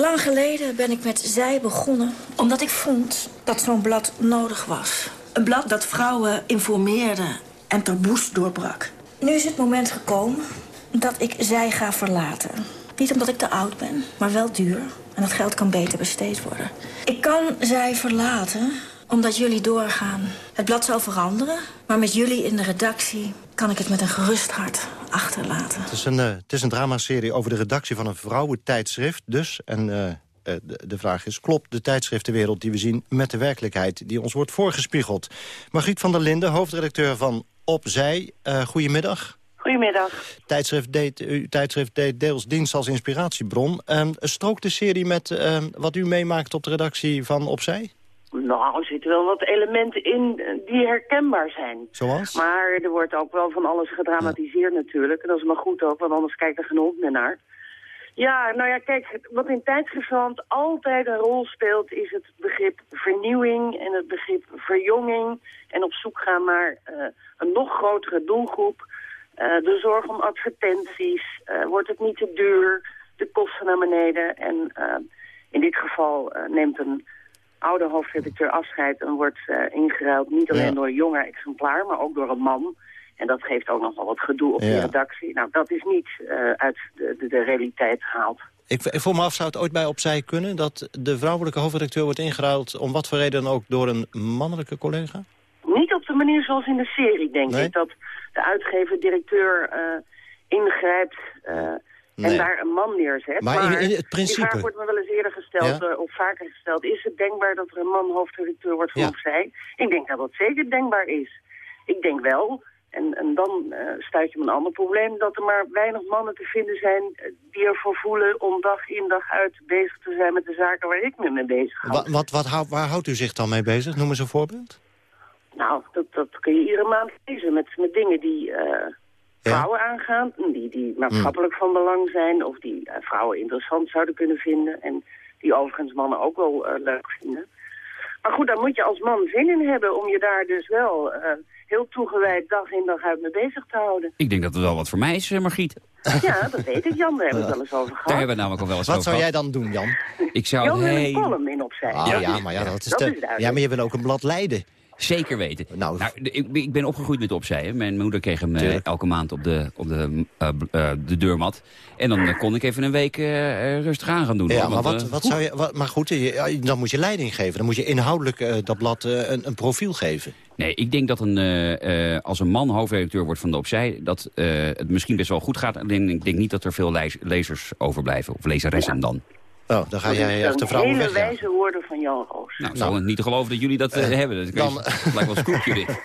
lang geleden ben ik met zij begonnen... omdat ik vond dat zo'n blad nodig was. Een blad dat vrouwen informeerde en taboes doorbrak. Nu is het moment gekomen dat ik zij ga verlaten. Niet omdat ik te oud ben, maar wel duur. En dat geld kan beter besteed worden. Ik kan zij verlaten omdat jullie doorgaan. Het blad zal veranderen, maar met jullie in de redactie... kan ik het met een gerust hart achterlaten. Het is een, eh, het is een dramaserie over de redactie van een vrouwentijdschrift dus. En eh, eh, de, de vraag is, klopt de tijdschriftenwereld die we zien... met de werkelijkheid die ons wordt voorgespiegeld? Margriet van der Linden, hoofdredacteur van Opzij. Eh goedemiddag. Goedemiddag. Tijdschrift deed, uw tijdschrift deed deels dienst als inspiratiebron. Strookt de serie met ehm, wat u meemaakt op de redactie van Opzij? Nou, er zitten wel wat elementen in die herkenbaar zijn. Zoals? Maar er wordt ook wel van alles gedramatiseerd natuurlijk. En dat is maar goed ook, want anders kijkt er geen hond meer naar. Ja, nou ja, kijk, wat in tijdschriftland altijd een rol speelt... is het begrip vernieuwing en het begrip verjonging... en op zoek gaan naar eh, een nog grotere doelgroep. Eh, de zorg om advertenties, eh, wordt het niet te duur, de kosten naar beneden. En in dit geval neemt een oude hoofdredacteur afscheid... en wordt eh, ingeruild niet alleen Ja. door een jonger exemplaar, maar ook door een man... En dat geeft ook nogal wat gedoe op Ja. de redactie. Nou, dat is niet eh, uit de, de, de realiteit gehaald. Ik, ik voel me af, zou het ooit bij Opzij kunnen... dat de vrouwelijke hoofdredacteur wordt ingeruild... om wat voor reden dan ook door een mannelijke collega? Niet op de manier zoals in de serie, denk Nee? ik. Dat de uitgever-directeur eh, ingrijpt Nee. en daar een man neerzet. Maar in- in het die principe- vraag wordt me wel eens eerder gesteld, Ja? eh, of vaker gesteld. Is het denkbaar dat er een man hoofdredacteur wordt van Ja. opzij? Ik denk dat dat zeker denkbaar is. Ik denk wel... En, en dan eh stuit je op een ander probleem... dat er maar weinig mannen te vinden zijn eh, die ervoor voelen... om dag in dag uit bezig te zijn met de zaken waar ik me mee bezig hou. Wat, wat, wat, waar houdt u zich dan mee bezig? Noem eens een voorbeeld. Nou, dat, dat kun je iedere maand lezen met, met dingen die vrouwen aangaan, die, die maatschappelijk van belang zijn of die eh, vrouwen interessant zouden kunnen vinden en die overigens mannen ook wel eh, leuk vinden. Maar goed, daar moet je als man zin in hebben om je daar dus wel eh, heel toegewijd dag in dag uit mee bezig te houden. Ik denk dat het wel wat voor mij is, Margriet. Ja, dat weet ik Jan, daar hebben we het wel eens over gehad. Daar hebben we namelijk al wel eens Wat over zou jij gehad. dan doen, Jan? Ik zou Jan wil een heel... column in opzij. Ah, ja, maar ja, dat is, dat de, is duidelijk. ja, maar je wil ook een blad leiden. Zeker weten. Nou, ik, ik, ben opgegroeid met opzij. Hè. Mijn moeder kreeg hem uh, elke maand op de, op de, uh, uh, de deurmat. En dan kon ik even een week rustig aan gaan doen. Ja, maar, wat, wat zou je, wat, maar goed, je, dan moet je leiding geven. Dan moet je inhoudelijk dat blad een, een, profiel geven. Nee, ik denk dat een, als een man hoofdredacteur wordt van de Opzij... dat het misschien best wel goed gaat. Alleen ik denk niet dat er veel lezers overblijven. Of lezeressen dan. Oh, dan ga jij echt de vrouwen weg. hele wijze woorden van Jan Roos. Nou, nou. niet te geloven dat jullie dat uh, hebben. Dat dan... lijkt wel een scoopje dit.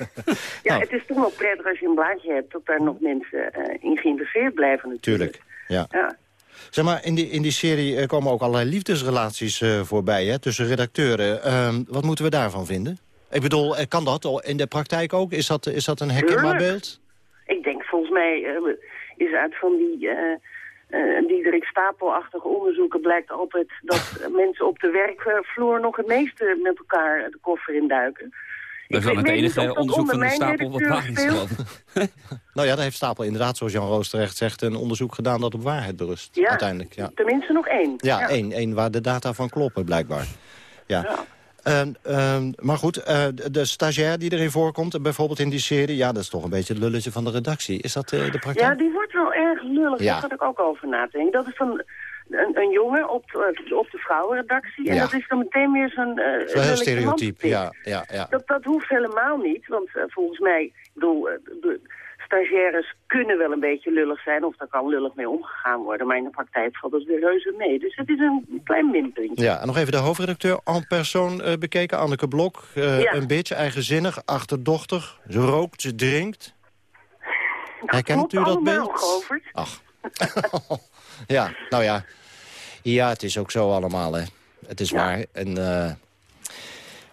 ja, nou. het is toch wel prettig als je een blaadje hebt... dat daar nog mensen uh, in geïnteresseerd blijven natuurlijk. Tuurlijk, ja. ja. Zeg maar, in die, in die serie komen ook allerlei liefdesrelaties voorbij hè, tussen redacteuren. Ehm, wat moeten we daarvan vinden? Ik bedoel, kan dat in de praktijk ook? Is dat, is dat een herkenbaar beeld? Ik denk, volgens mij is uit van die uh, Diederik Stapelachtige onderzoeken blijkt altijd dat mensen op de werkvloer nog het meeste met elkaar de koffer induiken. Dat is dan het enige onderzoek van de Stapel wat waar is Nou ja, daar heeft Stapel inderdaad, zoals Jan Roos terecht zegt... een onderzoek gedaan dat op waarheid berust, ja, uiteindelijk. Ja, tenminste nog één. Ja, ja. Één, één waar de data van kloppen, blijkbaar. ja. ja. Uh, maar goed, uh, de stagiair die erin voorkomt, bijvoorbeeld in die serie... ja, dat is toch een beetje het lulletje van de redactie. Is dat uh, de praktijk? Ja, die wordt wel erg lullig. Ja. Daar had ik ook over nadenken. Dat is van een, een jongen op, de, op de vrouwenredactie. En dat is dan meteen weer zo'n... Uh, heel stereotyp, ja, ja, ja. Dat, dat hoeft helemaal niet, want volgens mij... Ik bedoel, stagiaires kunnen wel een beetje lullig zijn... of daar kan lullig mee omgegaan worden. Maar in de praktijk valt dat weer reuze mee. Dus het is een klein minpuntje. Ja, en nog even de hoofdredacteur en persoon uh, bekeken. Anneke Blok, uh, ja. een beetje eigenzinnig, achterdochtig. Ze rookt, ze drinkt. Dat Herkent u dat beeld? Govert. Ach. ja, nou ja. Ja, het is ook zo allemaal, hè. Het is ja. waar. En... Uh,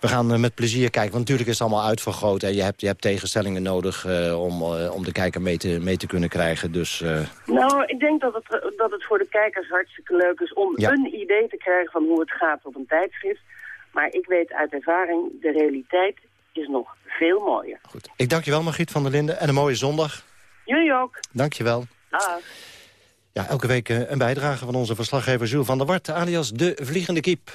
we gaan uh, met plezier kijken. Want natuurlijk is het allemaal uitvergroot. En je hebt, je hebt tegenstellingen nodig uh, om, uh, om de kijker mee te, mee te kunnen krijgen. Dus, Nou, ik denk dat het, dat het voor de kijkers hartstikke leuk is... om ja. een idee te krijgen van hoe het gaat op een tijdschrift. Maar ik weet uit ervaring, de realiteit is nog veel mooier. Goed. Ik dank je wel, Margriet van der Linden. En een mooie zondag. Jullie ook. Dank je wel. Dag. Ja, elke week een bijdrage van onze verslaggever Jules van der Wart... alias De Vliegende Kiep.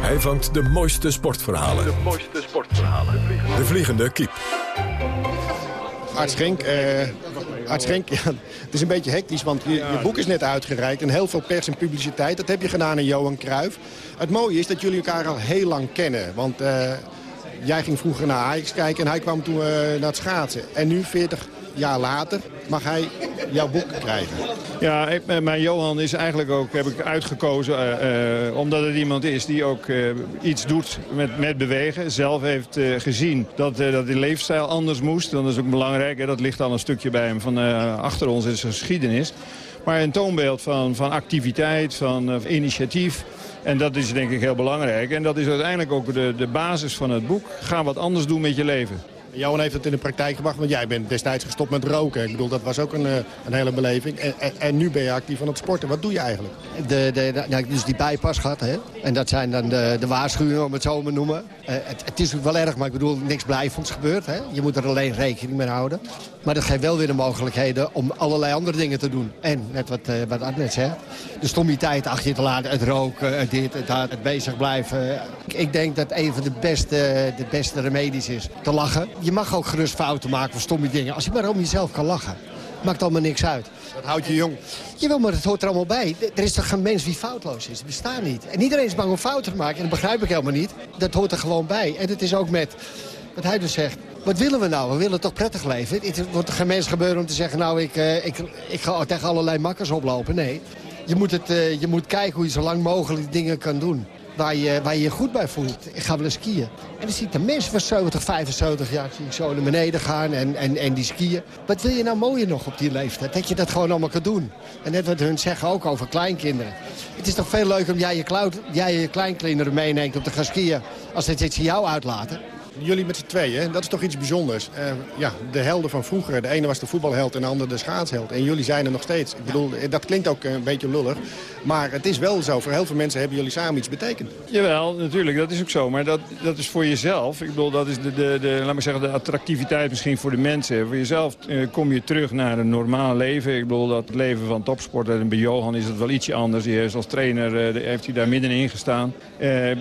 Hij vangt de mooiste sportverhalen. De mooiste sportverhalen. De Vliegende Kiep. Arts Genk, uh, Arts Genk ja, het is een beetje hectisch, want je, je, boek is net uitgereikt... en heel veel pers en publiciteit. Dat heb je gedaan in Johan Cruijff. Het mooie is dat jullie elkaar al heel lang kennen. Want uh, jij ging vroeger naar Ajax kijken en hij kwam toen uh, naar het schaatsen. En nu, 40 jaar later, mag hij jouw boek krijgen. Ja, ik, mijn Johan is eigenlijk ook, heb ik uitgekozen, uh, uh, omdat het iemand is die ook iets doet met, met bewegen. Zelf heeft gezien dat, dat die leefstijl anders moest. Dat is ook belangrijk, hè. dat ligt al een stukje bij hem van achter ons in zijn geschiedenis. Maar een toonbeeld van, van activiteit, van initiatief. En dat is denk ik heel belangrijk. En dat is uiteindelijk ook de, de basis van het boek. Ga wat anders doen met je leven. Johan heeft het in de praktijk gebracht, want jij bent destijds gestopt met roken. Ik bedoel, dat was ook een, een hele beleving. En, en, nu ben je actief aan het sporten. Wat doe je eigenlijk? De, de, dus die bijpas gehad, hè. En dat zijn dan de, de waarschuwingen, om het zo te noemen. Uh, het, het, is wel erg, maar ik bedoel, niks blijvends gebeurt. Hè. Je moet er alleen rekening mee houden. Maar dat geeft wel weer de mogelijkheden om allerlei andere dingen te doen. En, net wat, uh, wat Agnes zegt, de stommiteit achter je te laten, het roken, het dit, het dat, het bezig blijven. Ik, ik denk dat een van de beste, de beste remedies is te lachen. Je mag ook gerust fouten maken van stomme dingen. Als je maar om jezelf kan lachen. Maakt allemaal niks uit. Dat houdt je jong. Jawel, maar het hoort er allemaal bij. Er is toch geen mens die foutloos is? Het bestaat niet. En iedereen is bang om fouten te maken. En dat begrijp ik helemaal niet. Dat hoort er gewoon bij. En het is ook met wat hij dus zegt. Wat willen we nou? We willen toch prettig leven? Het wordt toch geen mens gebeuren om te zeggen... nou, ik, uh, ik, ik ga tegen allerlei makkers oplopen. Nee. Je moet, het, uh, je moet kijken hoe je zo lang mogelijk dingen kan doen waar je, waar je goed bij voelt. Ik ga wel eens skiën. En dan zie de mensen van 70, 75 jaar zie zo naar beneden gaan en, en, en die skiën. Wat wil je nou mooier nog op die leeftijd? Dat je dat gewoon allemaal kan doen. En net wat hun zeggen ook over kleinkinderen. Het is toch veel leuker om jij je, jij je kleinkinderen meeneemt om te gaan skiën... als dat iets jou uitlaten. Jullie met z'n tweeën, dat is toch iets bijzonders. Uh, ja, de helden van vroeger. De ene was de voetbalheld en de andere de schaatsheld. En jullie zijn er nog steeds. Ik bedoel, dat klinkt ook een beetje lullig. Maar het is wel zo. Voor heel veel mensen hebben jullie samen iets betekend. Jawel, natuurlijk. Dat is ook zo. Maar dat, dat is voor jezelf. Ik bedoel, dat is de, de, de, laat maar zeggen, de attractiviteit misschien voor de mensen. Voor jezelf uh, kom je terug naar een normaal leven. Ik bedoel, dat leven van topsporter. En bij Johan is het wel ietsje anders. Hij is als trainer uh, heeft hij daar middenin gestaan.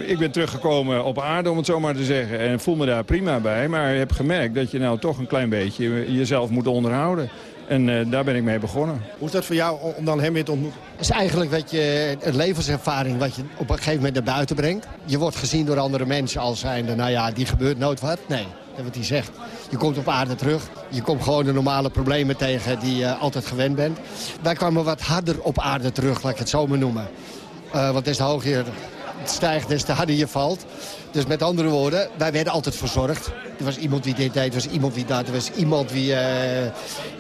ik ben teruggekomen op aarde, om het zo maar te zeggen. En voel me daar prima bij. Maar ik heb gemerkt dat je nou toch een klein beetje jezelf moet onderhouden. En eh, daar ben ik mee begonnen. Hoe is dat voor jou om- dan hem weer te ontmoeten? Het is eigenlijk wat je, een levenservaring wat je op een gegeven moment naar buiten brengt. Je wordt gezien door andere mensen als zijnde, nou ja, die gebeurt nooit wat. Nee, dat is wat hij zegt. Je komt op aarde terug. Je komt gewoon de normale problemen tegen die je altijd gewend bent. Wij kwamen wat harder op aarde terug, laat ik het zo maar noemen. Eh, want des te hoger je stijgt, des te harder je valt. Dus met andere woorden, wij werden altijd verzorgd. Er was iemand die dit deed, er was iemand die dat. Er was iemand die, eh,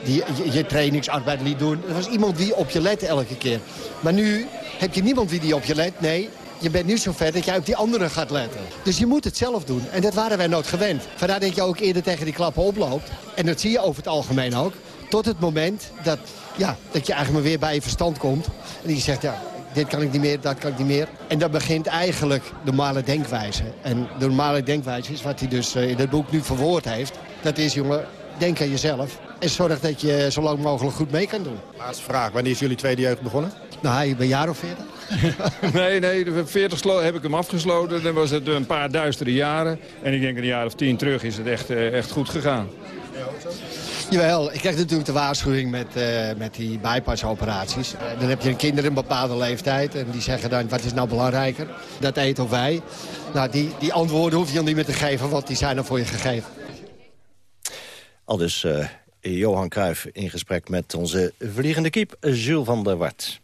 die je, je trainingsarbeid liet doen. Er was iemand die op je let elke keer. Maar nu heb je niemand die, die op je let. Nee, je bent nu zo ver dat jij op die anderen gaat letten. Dus je moet het zelf doen. En dat waren wij nooit gewend. Vandaar dat je ook eerder tegen die klappen oploopt. En dat zie je over het algemeen ook. Tot het moment dat, ja, dat je eigenlijk maar weer bij je verstand komt. En je zegt, ja, dit kan ik niet meer, dat kan ik niet meer. En dan begint eigenlijk de normale denkwijze. En de normale denkwijze is wat hij dus eh, in het boek nu verwoord heeft. Dat is, jongen, denk aan jezelf. En zorg dat je zo lang mogelijk goed mee kan doen. Laatste vraag. Wanneer is jullie tweede jeugd begonnen? Nou, je bent een jaar of veertig. Nee, nee, de 40 slo- heb ik hem afgesloten. Dan was het een paar duistere jaren. En ik denk een jaar of tien terug is het echt, eh, echt goed gegaan. Jawel, ik kreeg natuurlijk de waarschuwing met, eh, met die bypassoperaties. Eh, dan heb je kinderen een bepaalde leeftijd en die zeggen dan, wat is nou belangrijker? Dat eten of wij? Nou, die, die antwoorden hoef je dan niet meer te geven, want die zijn er voor je gegeven. Al dus eh, Johan Cruijff in gesprek met onze vliegende kiep Jules van der Wart.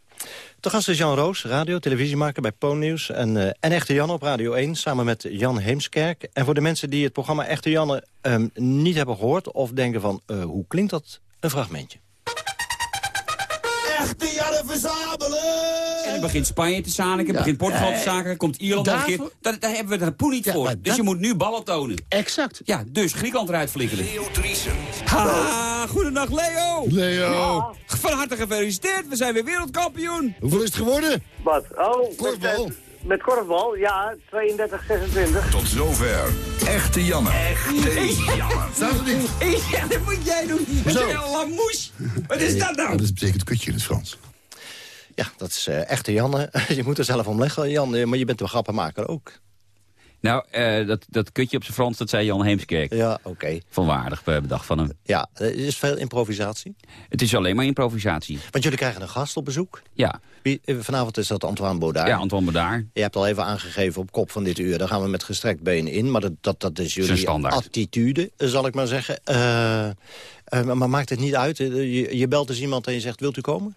De gast is Jan Roos, radio, televisiemaker bij Po-nieuws. En, eh, en Echte Jan op Radio 1, samen met Jan Heemskerk. En voor de mensen die het programma Echte Janne ehm, niet hebben gehoord... of denken van, eh, hoe klinkt dat? Een fragmentje. Echte Janne verzamelen! En dan begint Spanje te zaniken, begint Portugal te zaniken, komt Ierland nog een keer. daarvoor- Daar, daar hebben we de poen niet voor. Dus je moet nu ballen tonen. Exact. Ja, dus Griekenland eruit flikkeren. Leo Driesen. Ha, goedendag Leo. Leo. Van harte gefeliciteerd, we zijn weer wereldkampioen. Hoeveel is het geworden? Wat? Oh, Korfbal. Met, eh, met korfbal, ja, 32, 26. Tot zover. Echte Janne. Echte Janne. Staat er niet? Ja, dat moet jij doen. Dat is een lamouche. Wat is dat nou? Dat betekent kutje in het Frans. Ja, dat is eh, Echte Janne. je moet er zelf om leggen, Jan. eh, Maar je bent een grappenmaker ook. Nou, eh, dat, dat kutje op zijn Frans, dat zei Jan Heemskerk. Ja, oké. Van waardig eh, bedacht van hem. Ja, er is veel improvisatie. Het is alleen maar improvisatie. Want jullie krijgen een gast op bezoek. Ja, Wie, eh, vanavond is dat Antoine Baudard. ja Antoine Bedaar. Je hebt al even aangegeven op kop van dit uur. Daar gaan we met gestrekt been in. Maar dat, dat, dat is jullie standaard. attitude, zal ik maar zeggen. Maar maakt het niet uit? Je, je belt dus iemand en je zegt, wilt u komen?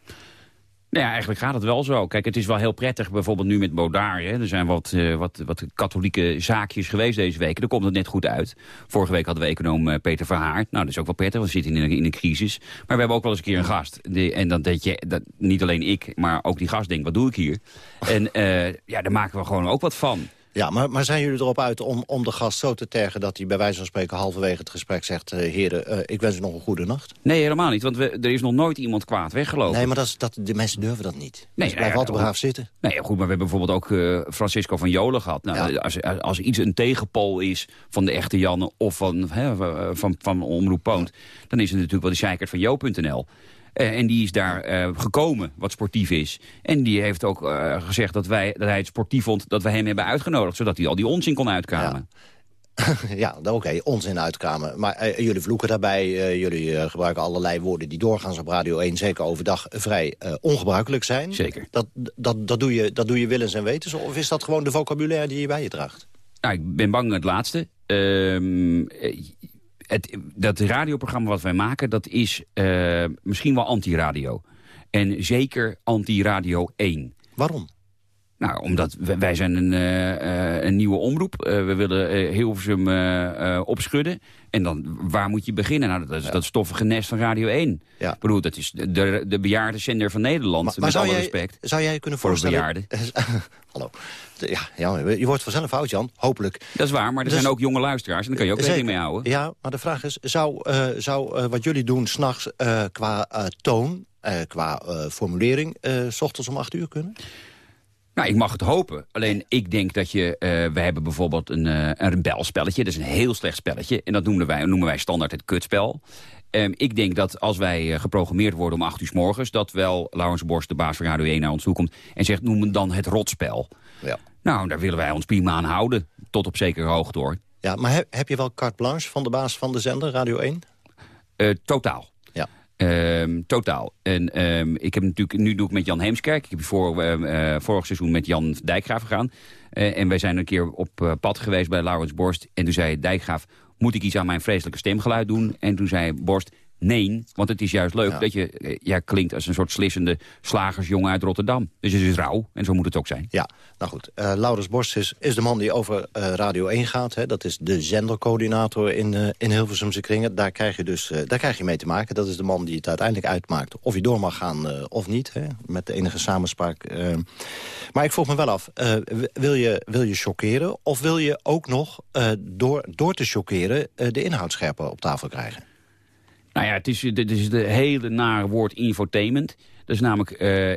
Nou ja, eigenlijk gaat het wel zo. Kijk, het is wel heel prettig, bijvoorbeeld nu met Baudard. Hè. Er zijn wat, eh, wat, wat katholieke zaakjes geweest deze week. Daar komt het net goed uit. Vorige week hadden we econoom eh, Peter Verhaard. Nou, dat is ook wel prettig, we zitten in een, in een crisis. Maar we hebben ook wel eens een keer een gast. En dan dat je, dat, niet alleen ik, maar ook die gast denkt, wat doe ik hier? En eh, ja, daar maken we gewoon ook wat van. Ja, maar, maar zijn jullie erop uit om, om de gast zo te tergen... dat hij bij wijze van spreken halverwege het gesprek zegt... eh, heren, eh, ik wens u nog een goede nacht? Nee, helemaal niet, want we, er is nog nooit iemand kwaad weggelopen. Nee, maar dat is, dat, de mensen durven dat niet. Nee, dus blijf ja, altijd braaf zitten. Nee, goed, maar we hebben bijvoorbeeld ook eh, Francisco van Jolen gehad. Nou, als, als iets een tegenpol is van de echte Janne of van, hè, van, van Omroep Poont... dan is het natuurlijk wel de zeikert van Jo.nl. Eh, en die is daar eh, gekomen, wat sportief is. En die heeft ook eh, gezegd dat, wij, dat hij het sportief vond dat we hem hebben uitgenodigd... zodat hij al die onzin kon uitkamen. ja, nou, oké, onzin uitkamen. Maar jullie vloeken daarbij. jullie gebruiken allerlei woorden die doorgaans op Radio 1... zeker overdag vrij ongebruikelijk zijn. Zeker. Dat, dat, dat, doe je, dat doe je willens en wetens? Of is dat gewoon de vocabulaire die je bij je draagt? Nou, ik ben bang het laatste. Ehm, eh, dat radioprogramma wat wij maken, dat is eh, misschien wel anti-radio. En zeker anti-radio 1. Waarom? Nou, omdat wij, zijn een, eh, eh, een nieuwe omroep. Eh, we willen Hilversum eh, eh, opschudden. En dan, waar moet je beginnen? Nou, dat is dat stoffige nest van Radio 1. Ja. Ik bedoel, dat is de, de bejaardenzender van Nederland. met zou alle jij, respect. Zou jij kunnen Voor voorstellen... bejaarden. Hallo. Ja, ja, je wordt vanzelf oud, Jan. Hopelijk. Dat is waar, maar er Dus- zijn ook jonge luisteraars. En daar kan je ook rekening mee houden. Ja, maar de vraag is, zou, zou wat jullie doen s'nachts qua toon, qua formulering, s ochtends om acht uur kunnen? Nou, ik mag het hopen. Alleen ik denk dat je... eh, we hebben bijvoorbeeld een, eh een rebelspelletje. Dat is een heel slecht spelletje. En dat noemen wij, noemen wij standaard het kutspel. Ehm, ik denk dat als wij eh, geprogrammeerd worden om 8 uur s morgens... dat wel Laurens Borst, de baas van Radio 1, naar ons toe komt... en zegt, noem het dan het rotspel. Ja. Nou, daar willen wij ons prima aan houden. Tot op zekere hoogte, hoor. Ja, maar heb, heb je wel carte blanche van de baas van de zender, Radio 1? Uh, totaal. Um, totaal. En um, ik heb natuurlijk, nu doe ik met Jan Heemskerk. Ik heb voor, uh, vorig seizoen met Jan Dijkgraaf gegaan. Uh, en wij zijn een keer op pad geweest bij Laurens Borst. En toen zei Dijkgraaf, moet ik iets aan mijn vreselijke stemgeluid doen? En toen zei Borst, Nee, want het is juist leuk Ja. dat je eh, ja, klinkt als een soort slissende slagersjongen uit Rotterdam. Dus het is rauw en zo moet het ook zijn. Ja, nou goed. eh Laurens Borst is, is de man die over eh, Radio 1 gaat. Hè. Dat is de zendercoördinator in, eh in Hilversumse kringen. Daar krijg, je dus, daar krijg je mee te maken. Dat is de man die het uiteindelijk uitmaakt of je door mag gaan of niet. Hè. Met de enige samenspraak. Maar ik vroeg me wel af, wil je wil je of wil je ook nog door, door te chockeren de inhoud scherper op tafel krijgen? Nou ja, het is, het is de hele nare woord infotainment. Dat is namelijk... eh,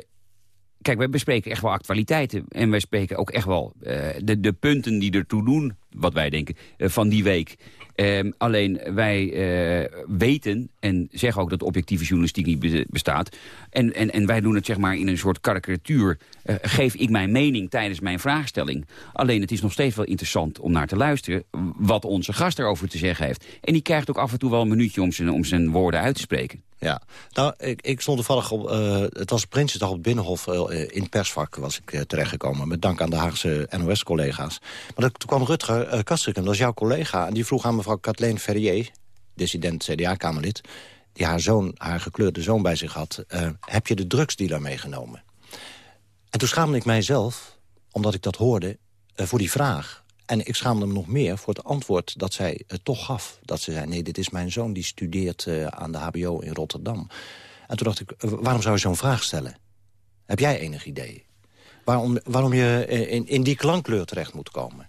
kijk, wij bespreken echt wel actualiteiten. En wij spreken ook echt wel eh, de, de punten die ertoe doen, wat wij denken, eh, van die week. Ehm, alleen wij eh, weten en zeggen ook dat objectieve journalistiek niet be- bestaat. En, en, en wij doen het zeg maar in een soort karikatuur. Eh, geef ik mijn mening tijdens mijn vraagstelling. Alleen het is nog steeds wel interessant om naar te luisteren... wat onze gast erover te zeggen heeft. En die krijgt ook af en toe wel een minuutje om zijn, om zijn woorden uit te spreken. Ja, nou, ik, stond toevallig op, eh, het was Prinsjesdag op het Binnenhof, eh, in het persvak was ik eh, terechtgekomen, met dank aan de Haagse NOS-collega's. Maar toen kwam Rutger uh, Kastrikum, dat is jouw collega, en die vroeg aan mevrouw Kathleen Ferrier, dissident CDA-kamerlid, die haar zoon, haar gekleurde zoon bij zich had, eh, heb je de drugsdealer meegenomen? En toen schaamde ik mijzelf, omdat ik dat hoorde, eh, voor die vraag. En ik schaamde me nog meer voor het antwoord dat zij eh, toch gaf. Dat ze zei, nee, dit is mijn zoon, die studeert eh, aan de hbo in Rotterdam. En toen dacht ik, eh, waarom zou je zo'n vraag stellen? Heb jij enig idee? Waarom, waarom je in, in die klankkleur terecht moet komen?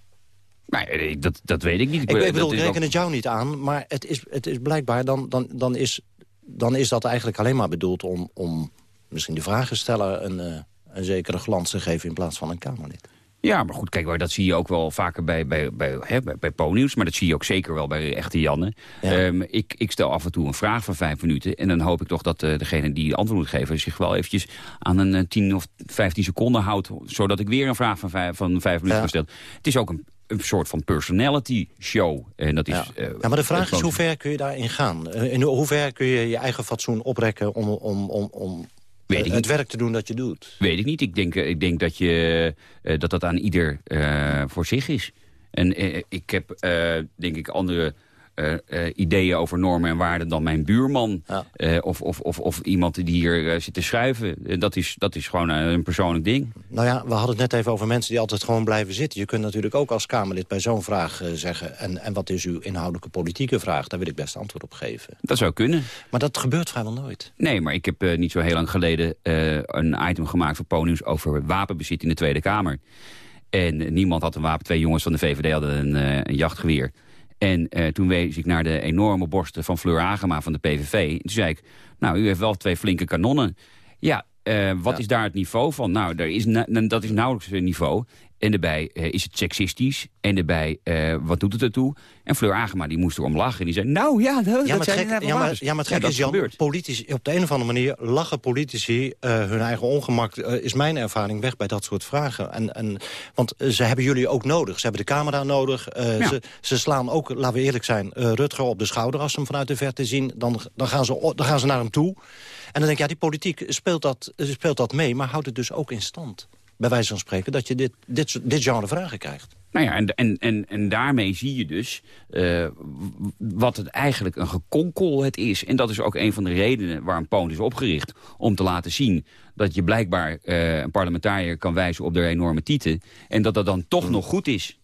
Eh, dat, dat weet ik niet. Ik, ik bedoel, ik reken ook- het jou niet aan, maar het is, het is blijkbaar... Dan, dan, dan, is, dan is dat eigenlijk alleen maar bedoeld om, om misschien de vragensteller... Een, een zekere glans te geven in plaats van een Kamerlid. Ja, maar goed, kijk, dat zie je ook wel vaker bij, bij, bij, hè, bij, bij. Maar dat zie je ook zeker wel bij echte Janne. Ehm, ik, ik stel af en toe een vraag van vijf minuten. En dan hoop ik toch dat eh, degene die antwoord moet geven... zich wel eventjes aan een eh, 10 of 15 seconden houdt. Zodat ik weer een vraag van vijf, van vijf minuten kan stellen. Het is ook een, een soort van personality show. En dat is, Ja. eh, ja, maar de vraag is, hoe ver kun je daarin gaan? In hoever kun je je eigen fatsoen oprekken om, om, om, om Weet ik het niet. werk te doen dat je doet? Weet ik niet. Ik denk, eh, ik denk dat, je, eh, dat dat aan ieder eh, voor zich is. En ik heb, denk ik, andere eh, eh, ideeën over normen en waarden dan mijn buurman. Eh, of, of, of, of iemand die hier zit te schuiven. Dat, is, dat is gewoon een persoonlijk ding. Nou ja, we hadden het net even over mensen die altijd gewoon blijven zitten. Je kunt natuurlijk ook als Kamerlid bij zo'n vraag zeggen... En, en wat is uw inhoudelijke politieke vraag? Daar wil ik best antwoord op geven. Dat zou kunnen. Maar dat gebeurt vrijwel nooit. Nee, maar ik heb niet zo heel lang geleden een item gemaakt voor Ponius over wapenbezit in de Tweede Kamer. En niemand had een wapen. Twee jongens van de VVD hadden een, een jachtgeweer. En eh, toen wees ik naar de enorme borsten van Fleur Agema van de PVV. En toen zei ik, nou, u heeft wel twee flinke kanonnen. Ja, eh, wat is daar het niveau van? Nou, er is dat is nauwelijks een niveau. En daarbij eh, is het seksistisch. En daarbij, eh, wat doet het ertoe? En Fleur Agema die moest erom lachen. En die zei, nou ja, dat, Ja, maar zijn gek, ja, maar, ja, maar het gek is, Jan, politici, op de een of andere manier lachen politici eh, hun eigen ongemak, is mijn ervaring, weg bij dat soort vragen. En, en, want ze hebben jullie ook nodig. Ze hebben de camera nodig. Ja. ze, ze slaan ook, laten we eerlijk zijn, Rutger op de schouder als ze hem vanuit de verte zien. Dan, dan, gaan ze, dan gaan ze naar hem toe. En dan denk ik, ja, die politiek speelt dat, speelt dat mee, maar houdt het dus ook in stand. Bij wijze van spreken, dat je dit, dit, dit genre vragen krijgt. Nou ja, en, en, en, en daarmee zie je dus eh, wat het eigenlijk een gekonkel het is. En dat is ook een van de redenen waarom Poont is opgericht. Om te laten zien dat je blijkbaar eh, een parlementariër kan wijzen op de enorme tieten. En dat dat dan toch nog goed is.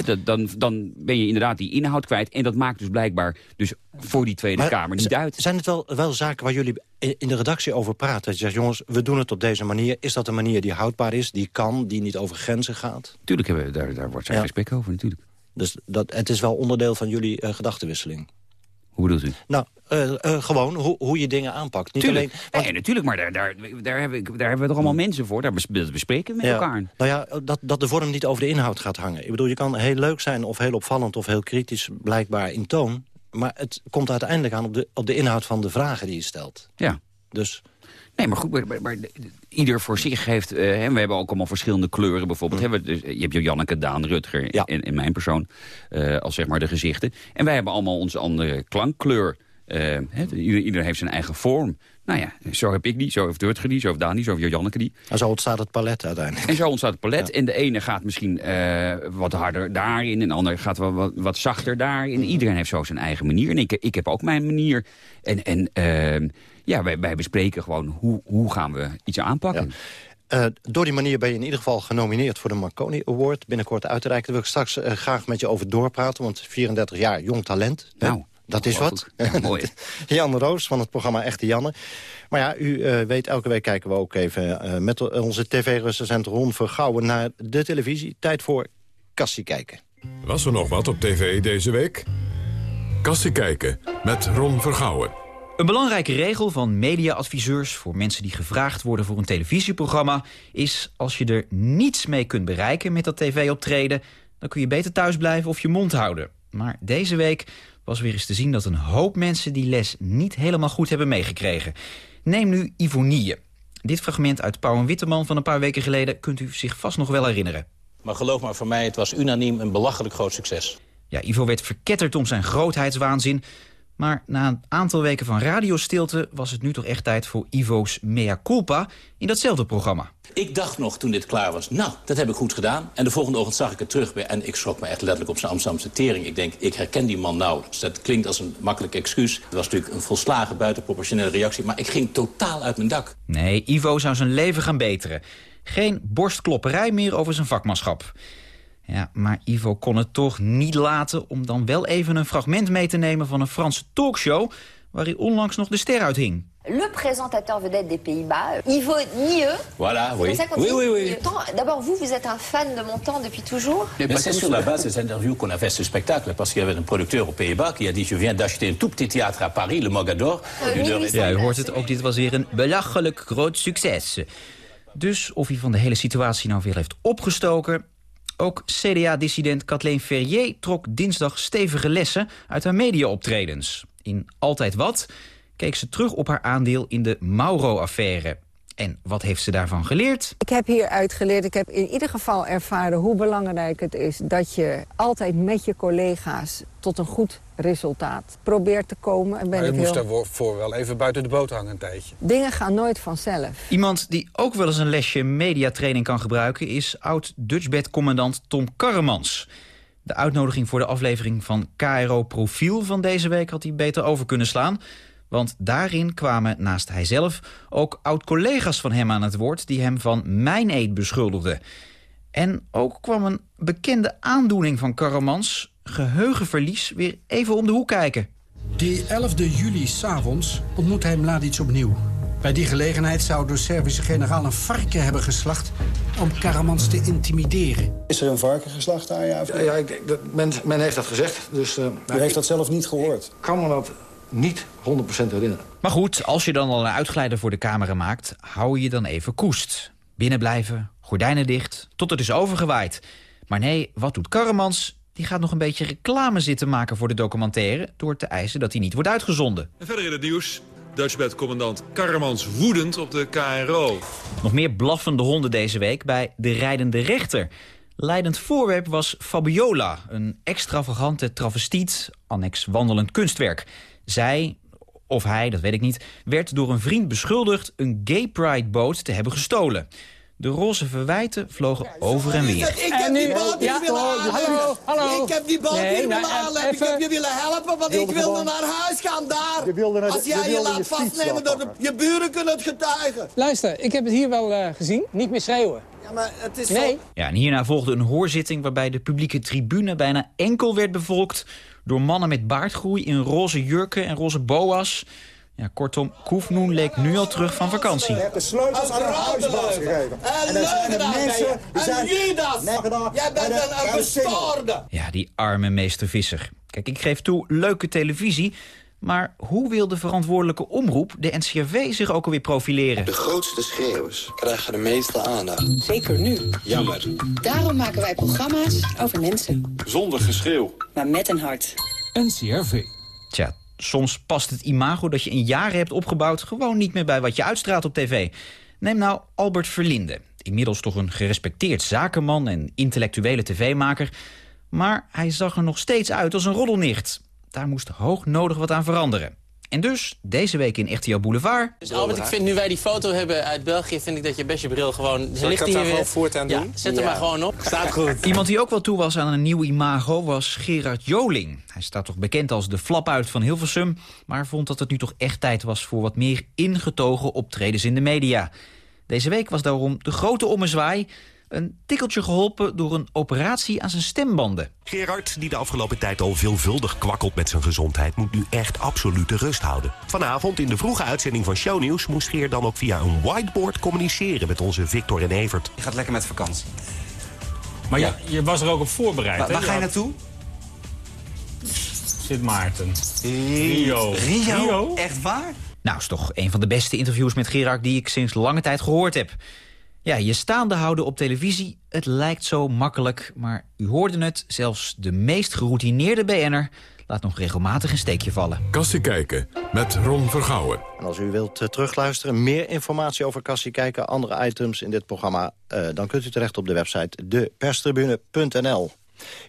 Dat, dan, dan ben je inderdaad die inhoud kwijt. En dat maakt dus blijkbaar dus voor die Tweede Maar Kamer niet uit. Zijn het wel, wel zaken waar jullie in in de redactie over praten? Dat je zegt, jongens, we doen het op deze manier. Is dat een manier die houdbaar is, die kan, die niet over grenzen gaat? Tuurlijk, hebben we, daar, daar wordt zijn Ja. gesprek over natuurlijk. Dus dat, het is wel onderdeel van jullie eh, gedachtenwisseling. Hoe bedoelt u? Nou, eh, eh, gewoon hoe, hoe je dingen aanpakt. Niet Tuurlijk. alleen... Nee, natuurlijk, maar daar, daar, daar, hebben, we- daar hebben we toch allemaal mensen voor. Daar bes- bespreken we met Ja. elkaar. Nou ja, dat, dat de vorm niet over de inhoud gaat hangen. Ik bedoel, je kan heel leuk zijn of heel opvallend of heel kritisch blijkbaar in toon. Maar het komt uiteindelijk aan op de, op de inhoud van de vragen die je stelt. Ja. Dus Nee, maar goed, maar, maar- maar ieder voor zich heeft... eh, en we hebben ook allemaal verschillende kleuren. Bijvoorbeeld, we- dus, je hebt Janneke, Daan, Rutger en, en mijn persoon eh, als zeg maar de gezichten. En wij hebben allemaal onze andere klankkleur. Eh, hè, ieder, heeft zijn eigen vorm. Nou ja, zo heb ik die, zo heeft Rutger die, zo heeft Daan die, zo heeft Janneke die. En zo ontstaat het palet uiteindelijk. En zo ontstaat het palet. En de ene gaat misschien eh, wat harder daarin. En de ander gaat wat, wat, wat zachter daarin. Iedereen heeft zo zijn eigen manier. En ik, ik heb ook mijn manier. En, en ehm, ja, wij, wij bespreken gewoon hoe, hoe gaan we iets aanpakken. Eh, door die manier ben je in ieder geval genomineerd voor de Marconi Award. Binnenkort uit te reiken. Daar wil ik straks eh, graag met je over doorpraten. Want 34 jaar, jong talent. hè? Nou, dat is wat. Ja, mooi. Jan Roos van het programma Echte Janne. Maar ja, u eh, weet, elke week kijken we ook even met onze tv-recensent Ron Vergouwen naar de televisie. Tijd voor Kassie kijken. Was er nog wat op tv deze week? Kassie kijken met Ron Vergouwen. Een belangrijke regel van mediaadviseurs voor mensen die gevraagd worden voor een televisieprogramma is als je er niets mee kunt bereiken met dat tv-optreden, dan kun je beter thuis blijven of je mond houden. Maar deze week was weer eens te zien dat een hoop mensen die les niet helemaal goed hebben meegekregen. Neem nu Ivonie. Dit fragment uit Pauw en Witteman van een paar weken geleden kunt u zich vast nog wel herinneren. Maar geloof maar voor mij, het was unaniem een belachelijk groot succes. Ja, Ivo werd verketterd om zijn grootheidswaanzin. Maar na een aantal weken van radiostilte was het nu toch echt tijd voor Ivo's mea culpa in datzelfde programma. Ik dacht nog toen dit klaar was, nou, dat heb ik goed gedaan. En de volgende ochtend zag ik het terug bij- en ik schrok me echt letterlijk op zijn Amsterdamse tering. Ik denk, ik herken die man nauwelijks. Dat klinkt als een makkelijk excuus. Het was natuurlijk een volslagen buitenproportionele reactie, maar ik ging totaal uit mijn dak. Nee, Ivo zou zijn leven gaan beteren. Geen borstklopperij meer over zijn vakmanschap. Ja, maar Ivo kon het toch niet laten om dan wel even een fragment mee te nemen van een Franse talkshow waar hij onlangs nog de ster uithing. Le présentateur vedette des Pays-Bas, Ivo Nieux. Voilà, oui. ça qu'on Oui, dit oui, oui. D'abord, vous, vous êtes un fan de mon temps depuis toujours Mais c'est sur la base des interviews qu'on a fait ce spectacle, parce qu'il y avait un producteur aux Pays-Bas qui a dit, je viens d'acheter un tout petit théâtre à Paris, le Mogador. d'une heure et Ja, u hoort het, ook dit was weer een belachelijk groot succes. Dus of hij van de hele situatie nou weer heeft opgestoken... Ook CDA-dissident Kathleen Ferrier trok dinsdag stevige lessen uit haar mediaoptredens. In Altijd Wat keek ze terug op haar aandeel in de Mauro-affaire. En wat heeft ze daarvan geleerd? Ik heb hieruit geleerd, ik heb in ieder geval ervaren hoe belangrijk het is... dat je altijd met je collega's tot een goed resultaat probeert te komen. En ben Maar je ik moest heel... daarvoor wel even buiten de boot hangen een tijdje. Dingen gaan nooit vanzelf. Iemand die ook wel eens een lesje mediatraining kan gebruiken... is oud-Dutchbed-commandant Tom Karremans. De uitnodiging voor de aflevering van KRO Profiel van deze week... had hij beter over kunnen slaan. Want daarin kwamen naast hijzelf ook oud-collega's van hem aan het woord... die hem van mijn beschuldigden. En ook kwam een bekende aandoening van Karremans... geheugenverlies weer even om de hoek kijken. Die 11 juli s'avonds ontmoet hij Mladic opnieuw. Bij die gelegenheid zou de Servische generaal een varken hebben geslacht... om Karamans te intimideren. Is er een varken geslacht daar? Ja, Ja, ja, ik, denk dat men, men heeft dat gezegd. Dus, uh, U heeft dat zelf niet gehoord? Ik kan me dat niet 100% herinneren. Maar goed, als je dan al een uitglijder voor de camera maakt... hou je dan even koest. Binnen blijven, gordijnen dicht, tot het is overgewaaid. Maar nee, wat doet Karremans? Die gaat nog een beetje reclame zitten maken voor de documentaire... door te eisen dat hij niet wordt uitgezonden. En verder in het nieuws. Dutchbed-commandant Karremans woedend op de KRO. Nog meer blaffende honden deze week bij de rijdende rechter. Leidend voorwerp was Fabiola, een extravagante travestiet... annex wandelend kunstwerk. Zij, of hij, dat weet ik niet, werd door een vriend beschuldigd... een gay pride boot te hebben gestolen. De roze verwijten vlogen over en weer. Ik heb die boot hier willen halen. hallo. Ik heb die hier nou, willen halen. Ik heb je willen helpen, want ik wilde naar huis gaan daar. Je wilde naar de- Als jij je laat vastnemen door je buren kunnen het getuigen. Luister, ik heb het hier wel eh, gezien. Niet meer schreeuwen. Ja, maar het is Nee. Ja, en hierna volgde een hoorzitting waarbij de publieke tribune bijna enkel werd bevolkt... door mannen met baardgroei in roze jurken en roze boa's. Ja, kortom, Koefnoen leek nu al terug van vakantie. de sleutels aan de huisbaas gegeven. En er zijn er mensen die zijn... Jij bent een, een bestoorde. Ja, die arme meester Visser. Kijk, ik geef toe, leuke televisie... maar hoe wil de verantwoordelijke omroep, de NCRV, zich ook alweer profileren? De grootste schreeuwers krijgen de meeste aandacht. Zeker nu. Jammer. Daarom maken wij programma's over mensen. Zonder geschreeuw. Maar met een hart. NCRV. Tja, Soms past het imago dat je in jaren hebt opgebouwd... gewoon niet meer bij wat je uitstraalt op tv. Neem nou Albert Verlinde. Inmiddels toch een gerespecteerd zakenman en intellectuele tv-maker. Maar hij zag er nog steeds uit als een roddelnicht. Daar moest hoog nodig wat aan veranderen. En dus, deze week in RTL Boulevard... Dus Albert, ik vind nu wij die foto hebben uit België... vind ik dat je best je bril gewoon... Zal ik dat gewoon voortaan Ja, doen? zet hem maar gewoon op. Staat goed. Iemand die ook wel toe was aan een nieuw imago was Gerard Joling. Hij staat toch bekend als de flap uit van Hilversum... maar vond dat het nu toch echt tijd was voor wat meer ingetogen optredens in de media. Deze week was daarom de grote ommezwaai... een tikkeltje geholpen door een operatie aan zijn stembanden. Gerard, die de afgelopen tijd al veelvuldig kwakkelt met zijn gezondheid... moet nu echt absolute rust houden. Vanavond in de vroege uitzending van Shownieuws... moest Geer dan ook via een whiteboard communiceren... met onze Victor en Evert. Je gaat lekker met vakantie. Maar je, je was er ook op voorbereid, Waar, hè? waar ga je had- naartoe? Sint Maarten. Rio. Rio? Echt waar? Nou, is toch een van de beste interviews met Gerard die ik sinds lange tijd gehoord heb. Ja, je staande houden op televisie, het lijkt zo makkelijk, maar u hoorde het, zelfs de meest geroutineerde BN'er laat nog regelmatig een steekje vallen. Kassie kijken met Ron Vergouwen. En als u wilt eh, terugluisteren, meer informatie over Kassie kijken... andere items in dit programma, eh, dan kunt u terecht op de website deperstribune.nl.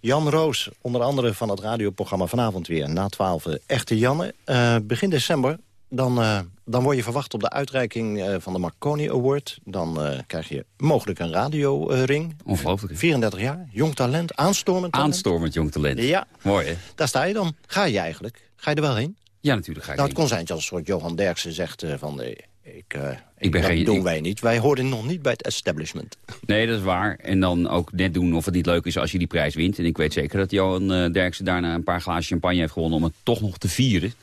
Jan Roos, onder andere van het radioprogramma vanavond weer... na 12 Echte Janne. Eh, begin december, dan, eh, dan word je verwacht op de uitreiking eh, van de Marconi Award. Dan eh, krijg je mogelijk een radioring. Ongelooflijk. 34 jaar, jong talent, aanstormend talent. Aanstormend jong talent. Ja. Mooi, hè? Daar sta je dan. Ga je eigenlijk? Ga je er wel heen? Ja, natuurlijk ga ik Nou, het heen. kon zijn dat als een soort Johan Derksen zegt van... ik, Ik ben dat geen- doen ik- wij niet. Wij horen nog niet bij het establishment. Nee, dat is waar. En dan ook net doen of het niet leuk is als je die prijs wint. En ik weet zeker dat Johan Derksen daarna een paar glazen champagne heeft gewonnen... om het toch nog te vieren.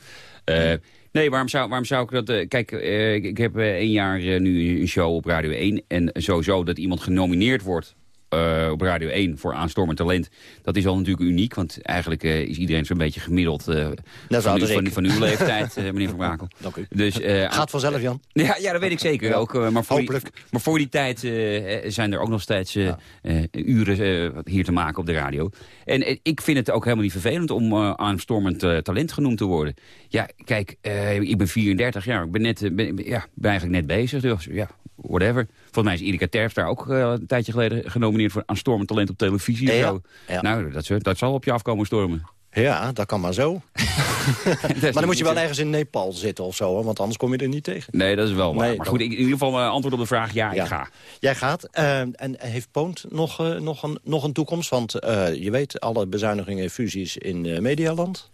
Eh, nee, waarom zou, waarom zou ik dat... eh, kijk, eh, ik, heb eh, één jaar nu een show op Radio 1. En sowieso dat iemand genomineerd wordt... eh, op Radio 1 voor aanstormend talent. Dat is al natuurlijk uniek, want eigenlijk eh, is iedereen zo'n beetje gemiddeld eh, Net van, uw, van, uw leeftijd, meneer Van Brakel. Dank u. Dus, Gaat vanzelf, Jan. ja, ja, dat weet ik zeker. Ja. Ook, maar, voor die, maar voor die tijd zijn er ook nog steeds eh, uren hier te maken op de radio. En ik vind het ook helemaal niet vervelend om aanstormend talent genoemd te worden. Ja, kijk, ik ben 34 jaar. Ik ben, net, ben, ja, ben eigenlijk net bezig. Dus ja, whatever. Volgens mij is Erika Terpstra ook eh, een tijdje geleden genomineerd voor aanstormend talent op televisie. of Ja, zo. ja. Nou, dat, dat zal op je afkomen stormen. Ja, dat kan maar zo. maar dan moet je wel ergens in Nepal zitten of zo, want anders kom je er niet tegen. Nee, dat is wel waar. Nee, maar goed, in ieder geval eh, antwoord op de vraag, ja, Ja. ik ga. Jij gaat. eh, en heeft Poont nog, nog, een, nog een toekomst? Want je weet, alle bezuinigingen en fusies in Medialand.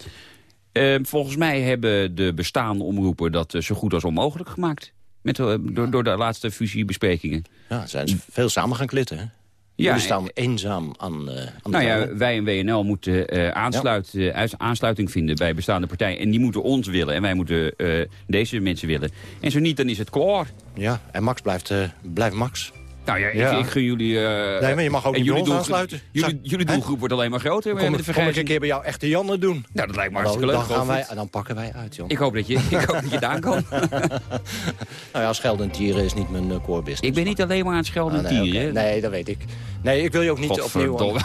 Volgens mij hebben de bestaande omroepen dat zo goed als onmogelijk gemaakt. Met, eh, door, door de laatste fusiebesprekingen. Ja, zijn ze veel samen gaan klitten, hè? Ja, Jullie staan eenzaam aan, eh aan de Nou ja, wij en WNL moeten eh, aansluit, eh, uit- aansluiting vinden bij bestaande partijen. En die moeten ons willen en wij moeten eh, deze mensen willen. En zo niet, dan is het klaar. Ja, en Max blijft, eh, blijft Max. Nou ja, ik, Ja. ik gun jullie... eh, Nee, maar je mag ook jullie ons aansluiten. Jullie, jullie doelgroep wordt alleen maar groter Kom, met de kom ik een keer bij jou echte Janne doen. Nou, dat lijkt me hartstikke leuk. dan, gaan wij, dan pakken wij uit, joh. Ik hoop dat je, ik hoop dat je daar kan. Nou ja, scheldend dieren is niet mijn eh, core business. Ik ben niet alleen maar aan het schelden Ah, nee, dat weet ik. Nee, ik wil je ook niet opnieuw...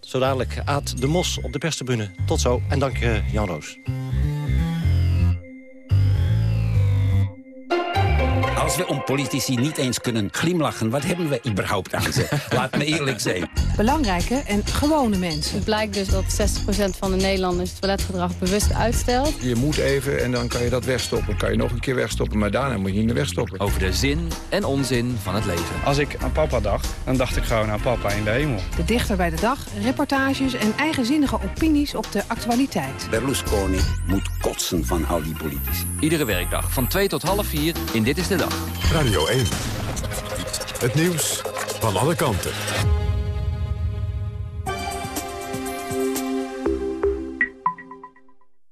Zo dadelijk Aad de Mos op de perstribune. Tot zo en dank je, Jan Roos. Als we om politici niet eens kunnen glimlachen... wat hebben we überhaupt aan ze? Laat me eerlijk zijn. Belangrijke en gewone mensen. Het blijkt dus dat 60% van de Nederlanders het toiletgedrag bewust uitstelt. Je moet even en dan kan je dat wegstoppen. Kan je nog een keer wegstoppen, maar daarna moet je niet meer wegstoppen. Over de zin en onzin van het leven. Als ik aan papa dacht, dan dacht ik gewoon aan papa in de hemel. De dichter bij de dag, reportages en eigenzinnige opinies op de actualiteit. Berlusconi moet kotsen van al die politici. Iedere werkdag van 2 tot half 4 in Dit is de Dag. Radio 1. Het nieuws van alle kanten.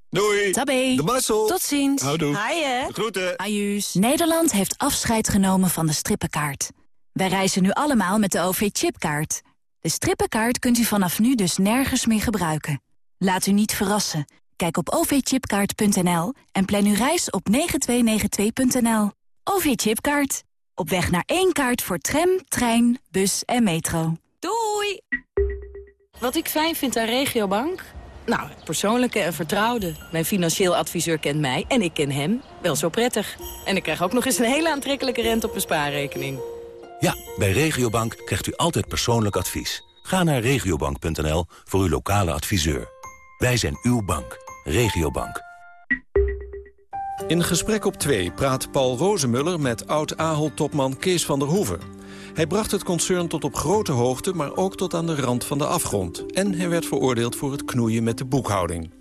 Doei. Tabé. De Marcel. Tot ziens. Houdoe. Haaien. Groeten. Ajuus. Nederland heeft afscheid genomen van de strippenkaart. Wij reizen nu allemaal met de OV-chipkaart. De strippenkaart kunt u vanaf nu dus nergens meer gebruiken. Laat u niet verrassen. Kijk op ovchipkaart.nl en plan uw reis op 9292.nl. OV-chipkaart. Op weg naar één kaart voor tram, trein, bus en metro. Doei! Wat ik fijn vind aan Regiobank... Nou, persoonlijke en vertrouwde. Mijn financieel adviseur kent mij en ik ken hem wel zo prettig. En ik krijg ook nog eens een hele aantrekkelijke rente op mijn spaarrekening. Ja, bij Regiobank krijgt u altijd persoonlijk advies. Ga naar regiobank.nl voor uw lokale adviseur. Wij zijn uw bank. Regiobank. In Gesprek op 2 praat Paul Rozemuller met oud-Ahold-topman Kees van der Hoeven. Hij bracht het concern tot op grote hoogte, maar ook tot aan de rand van de afgrond. En hij werd veroordeeld voor het knoeien met de boekhouding.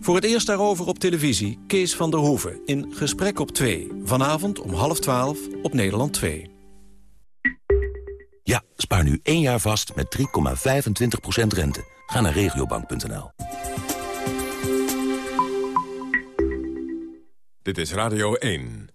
Voor het eerst daarover op televisie Kees van der Hoeven in Gesprek op 2. Vanavond om half 12 op Nederland 2. Ja, spaar nu één jaar vast met 3,25% rente. Ga naar regiobank.nl. Dit is Radio 1.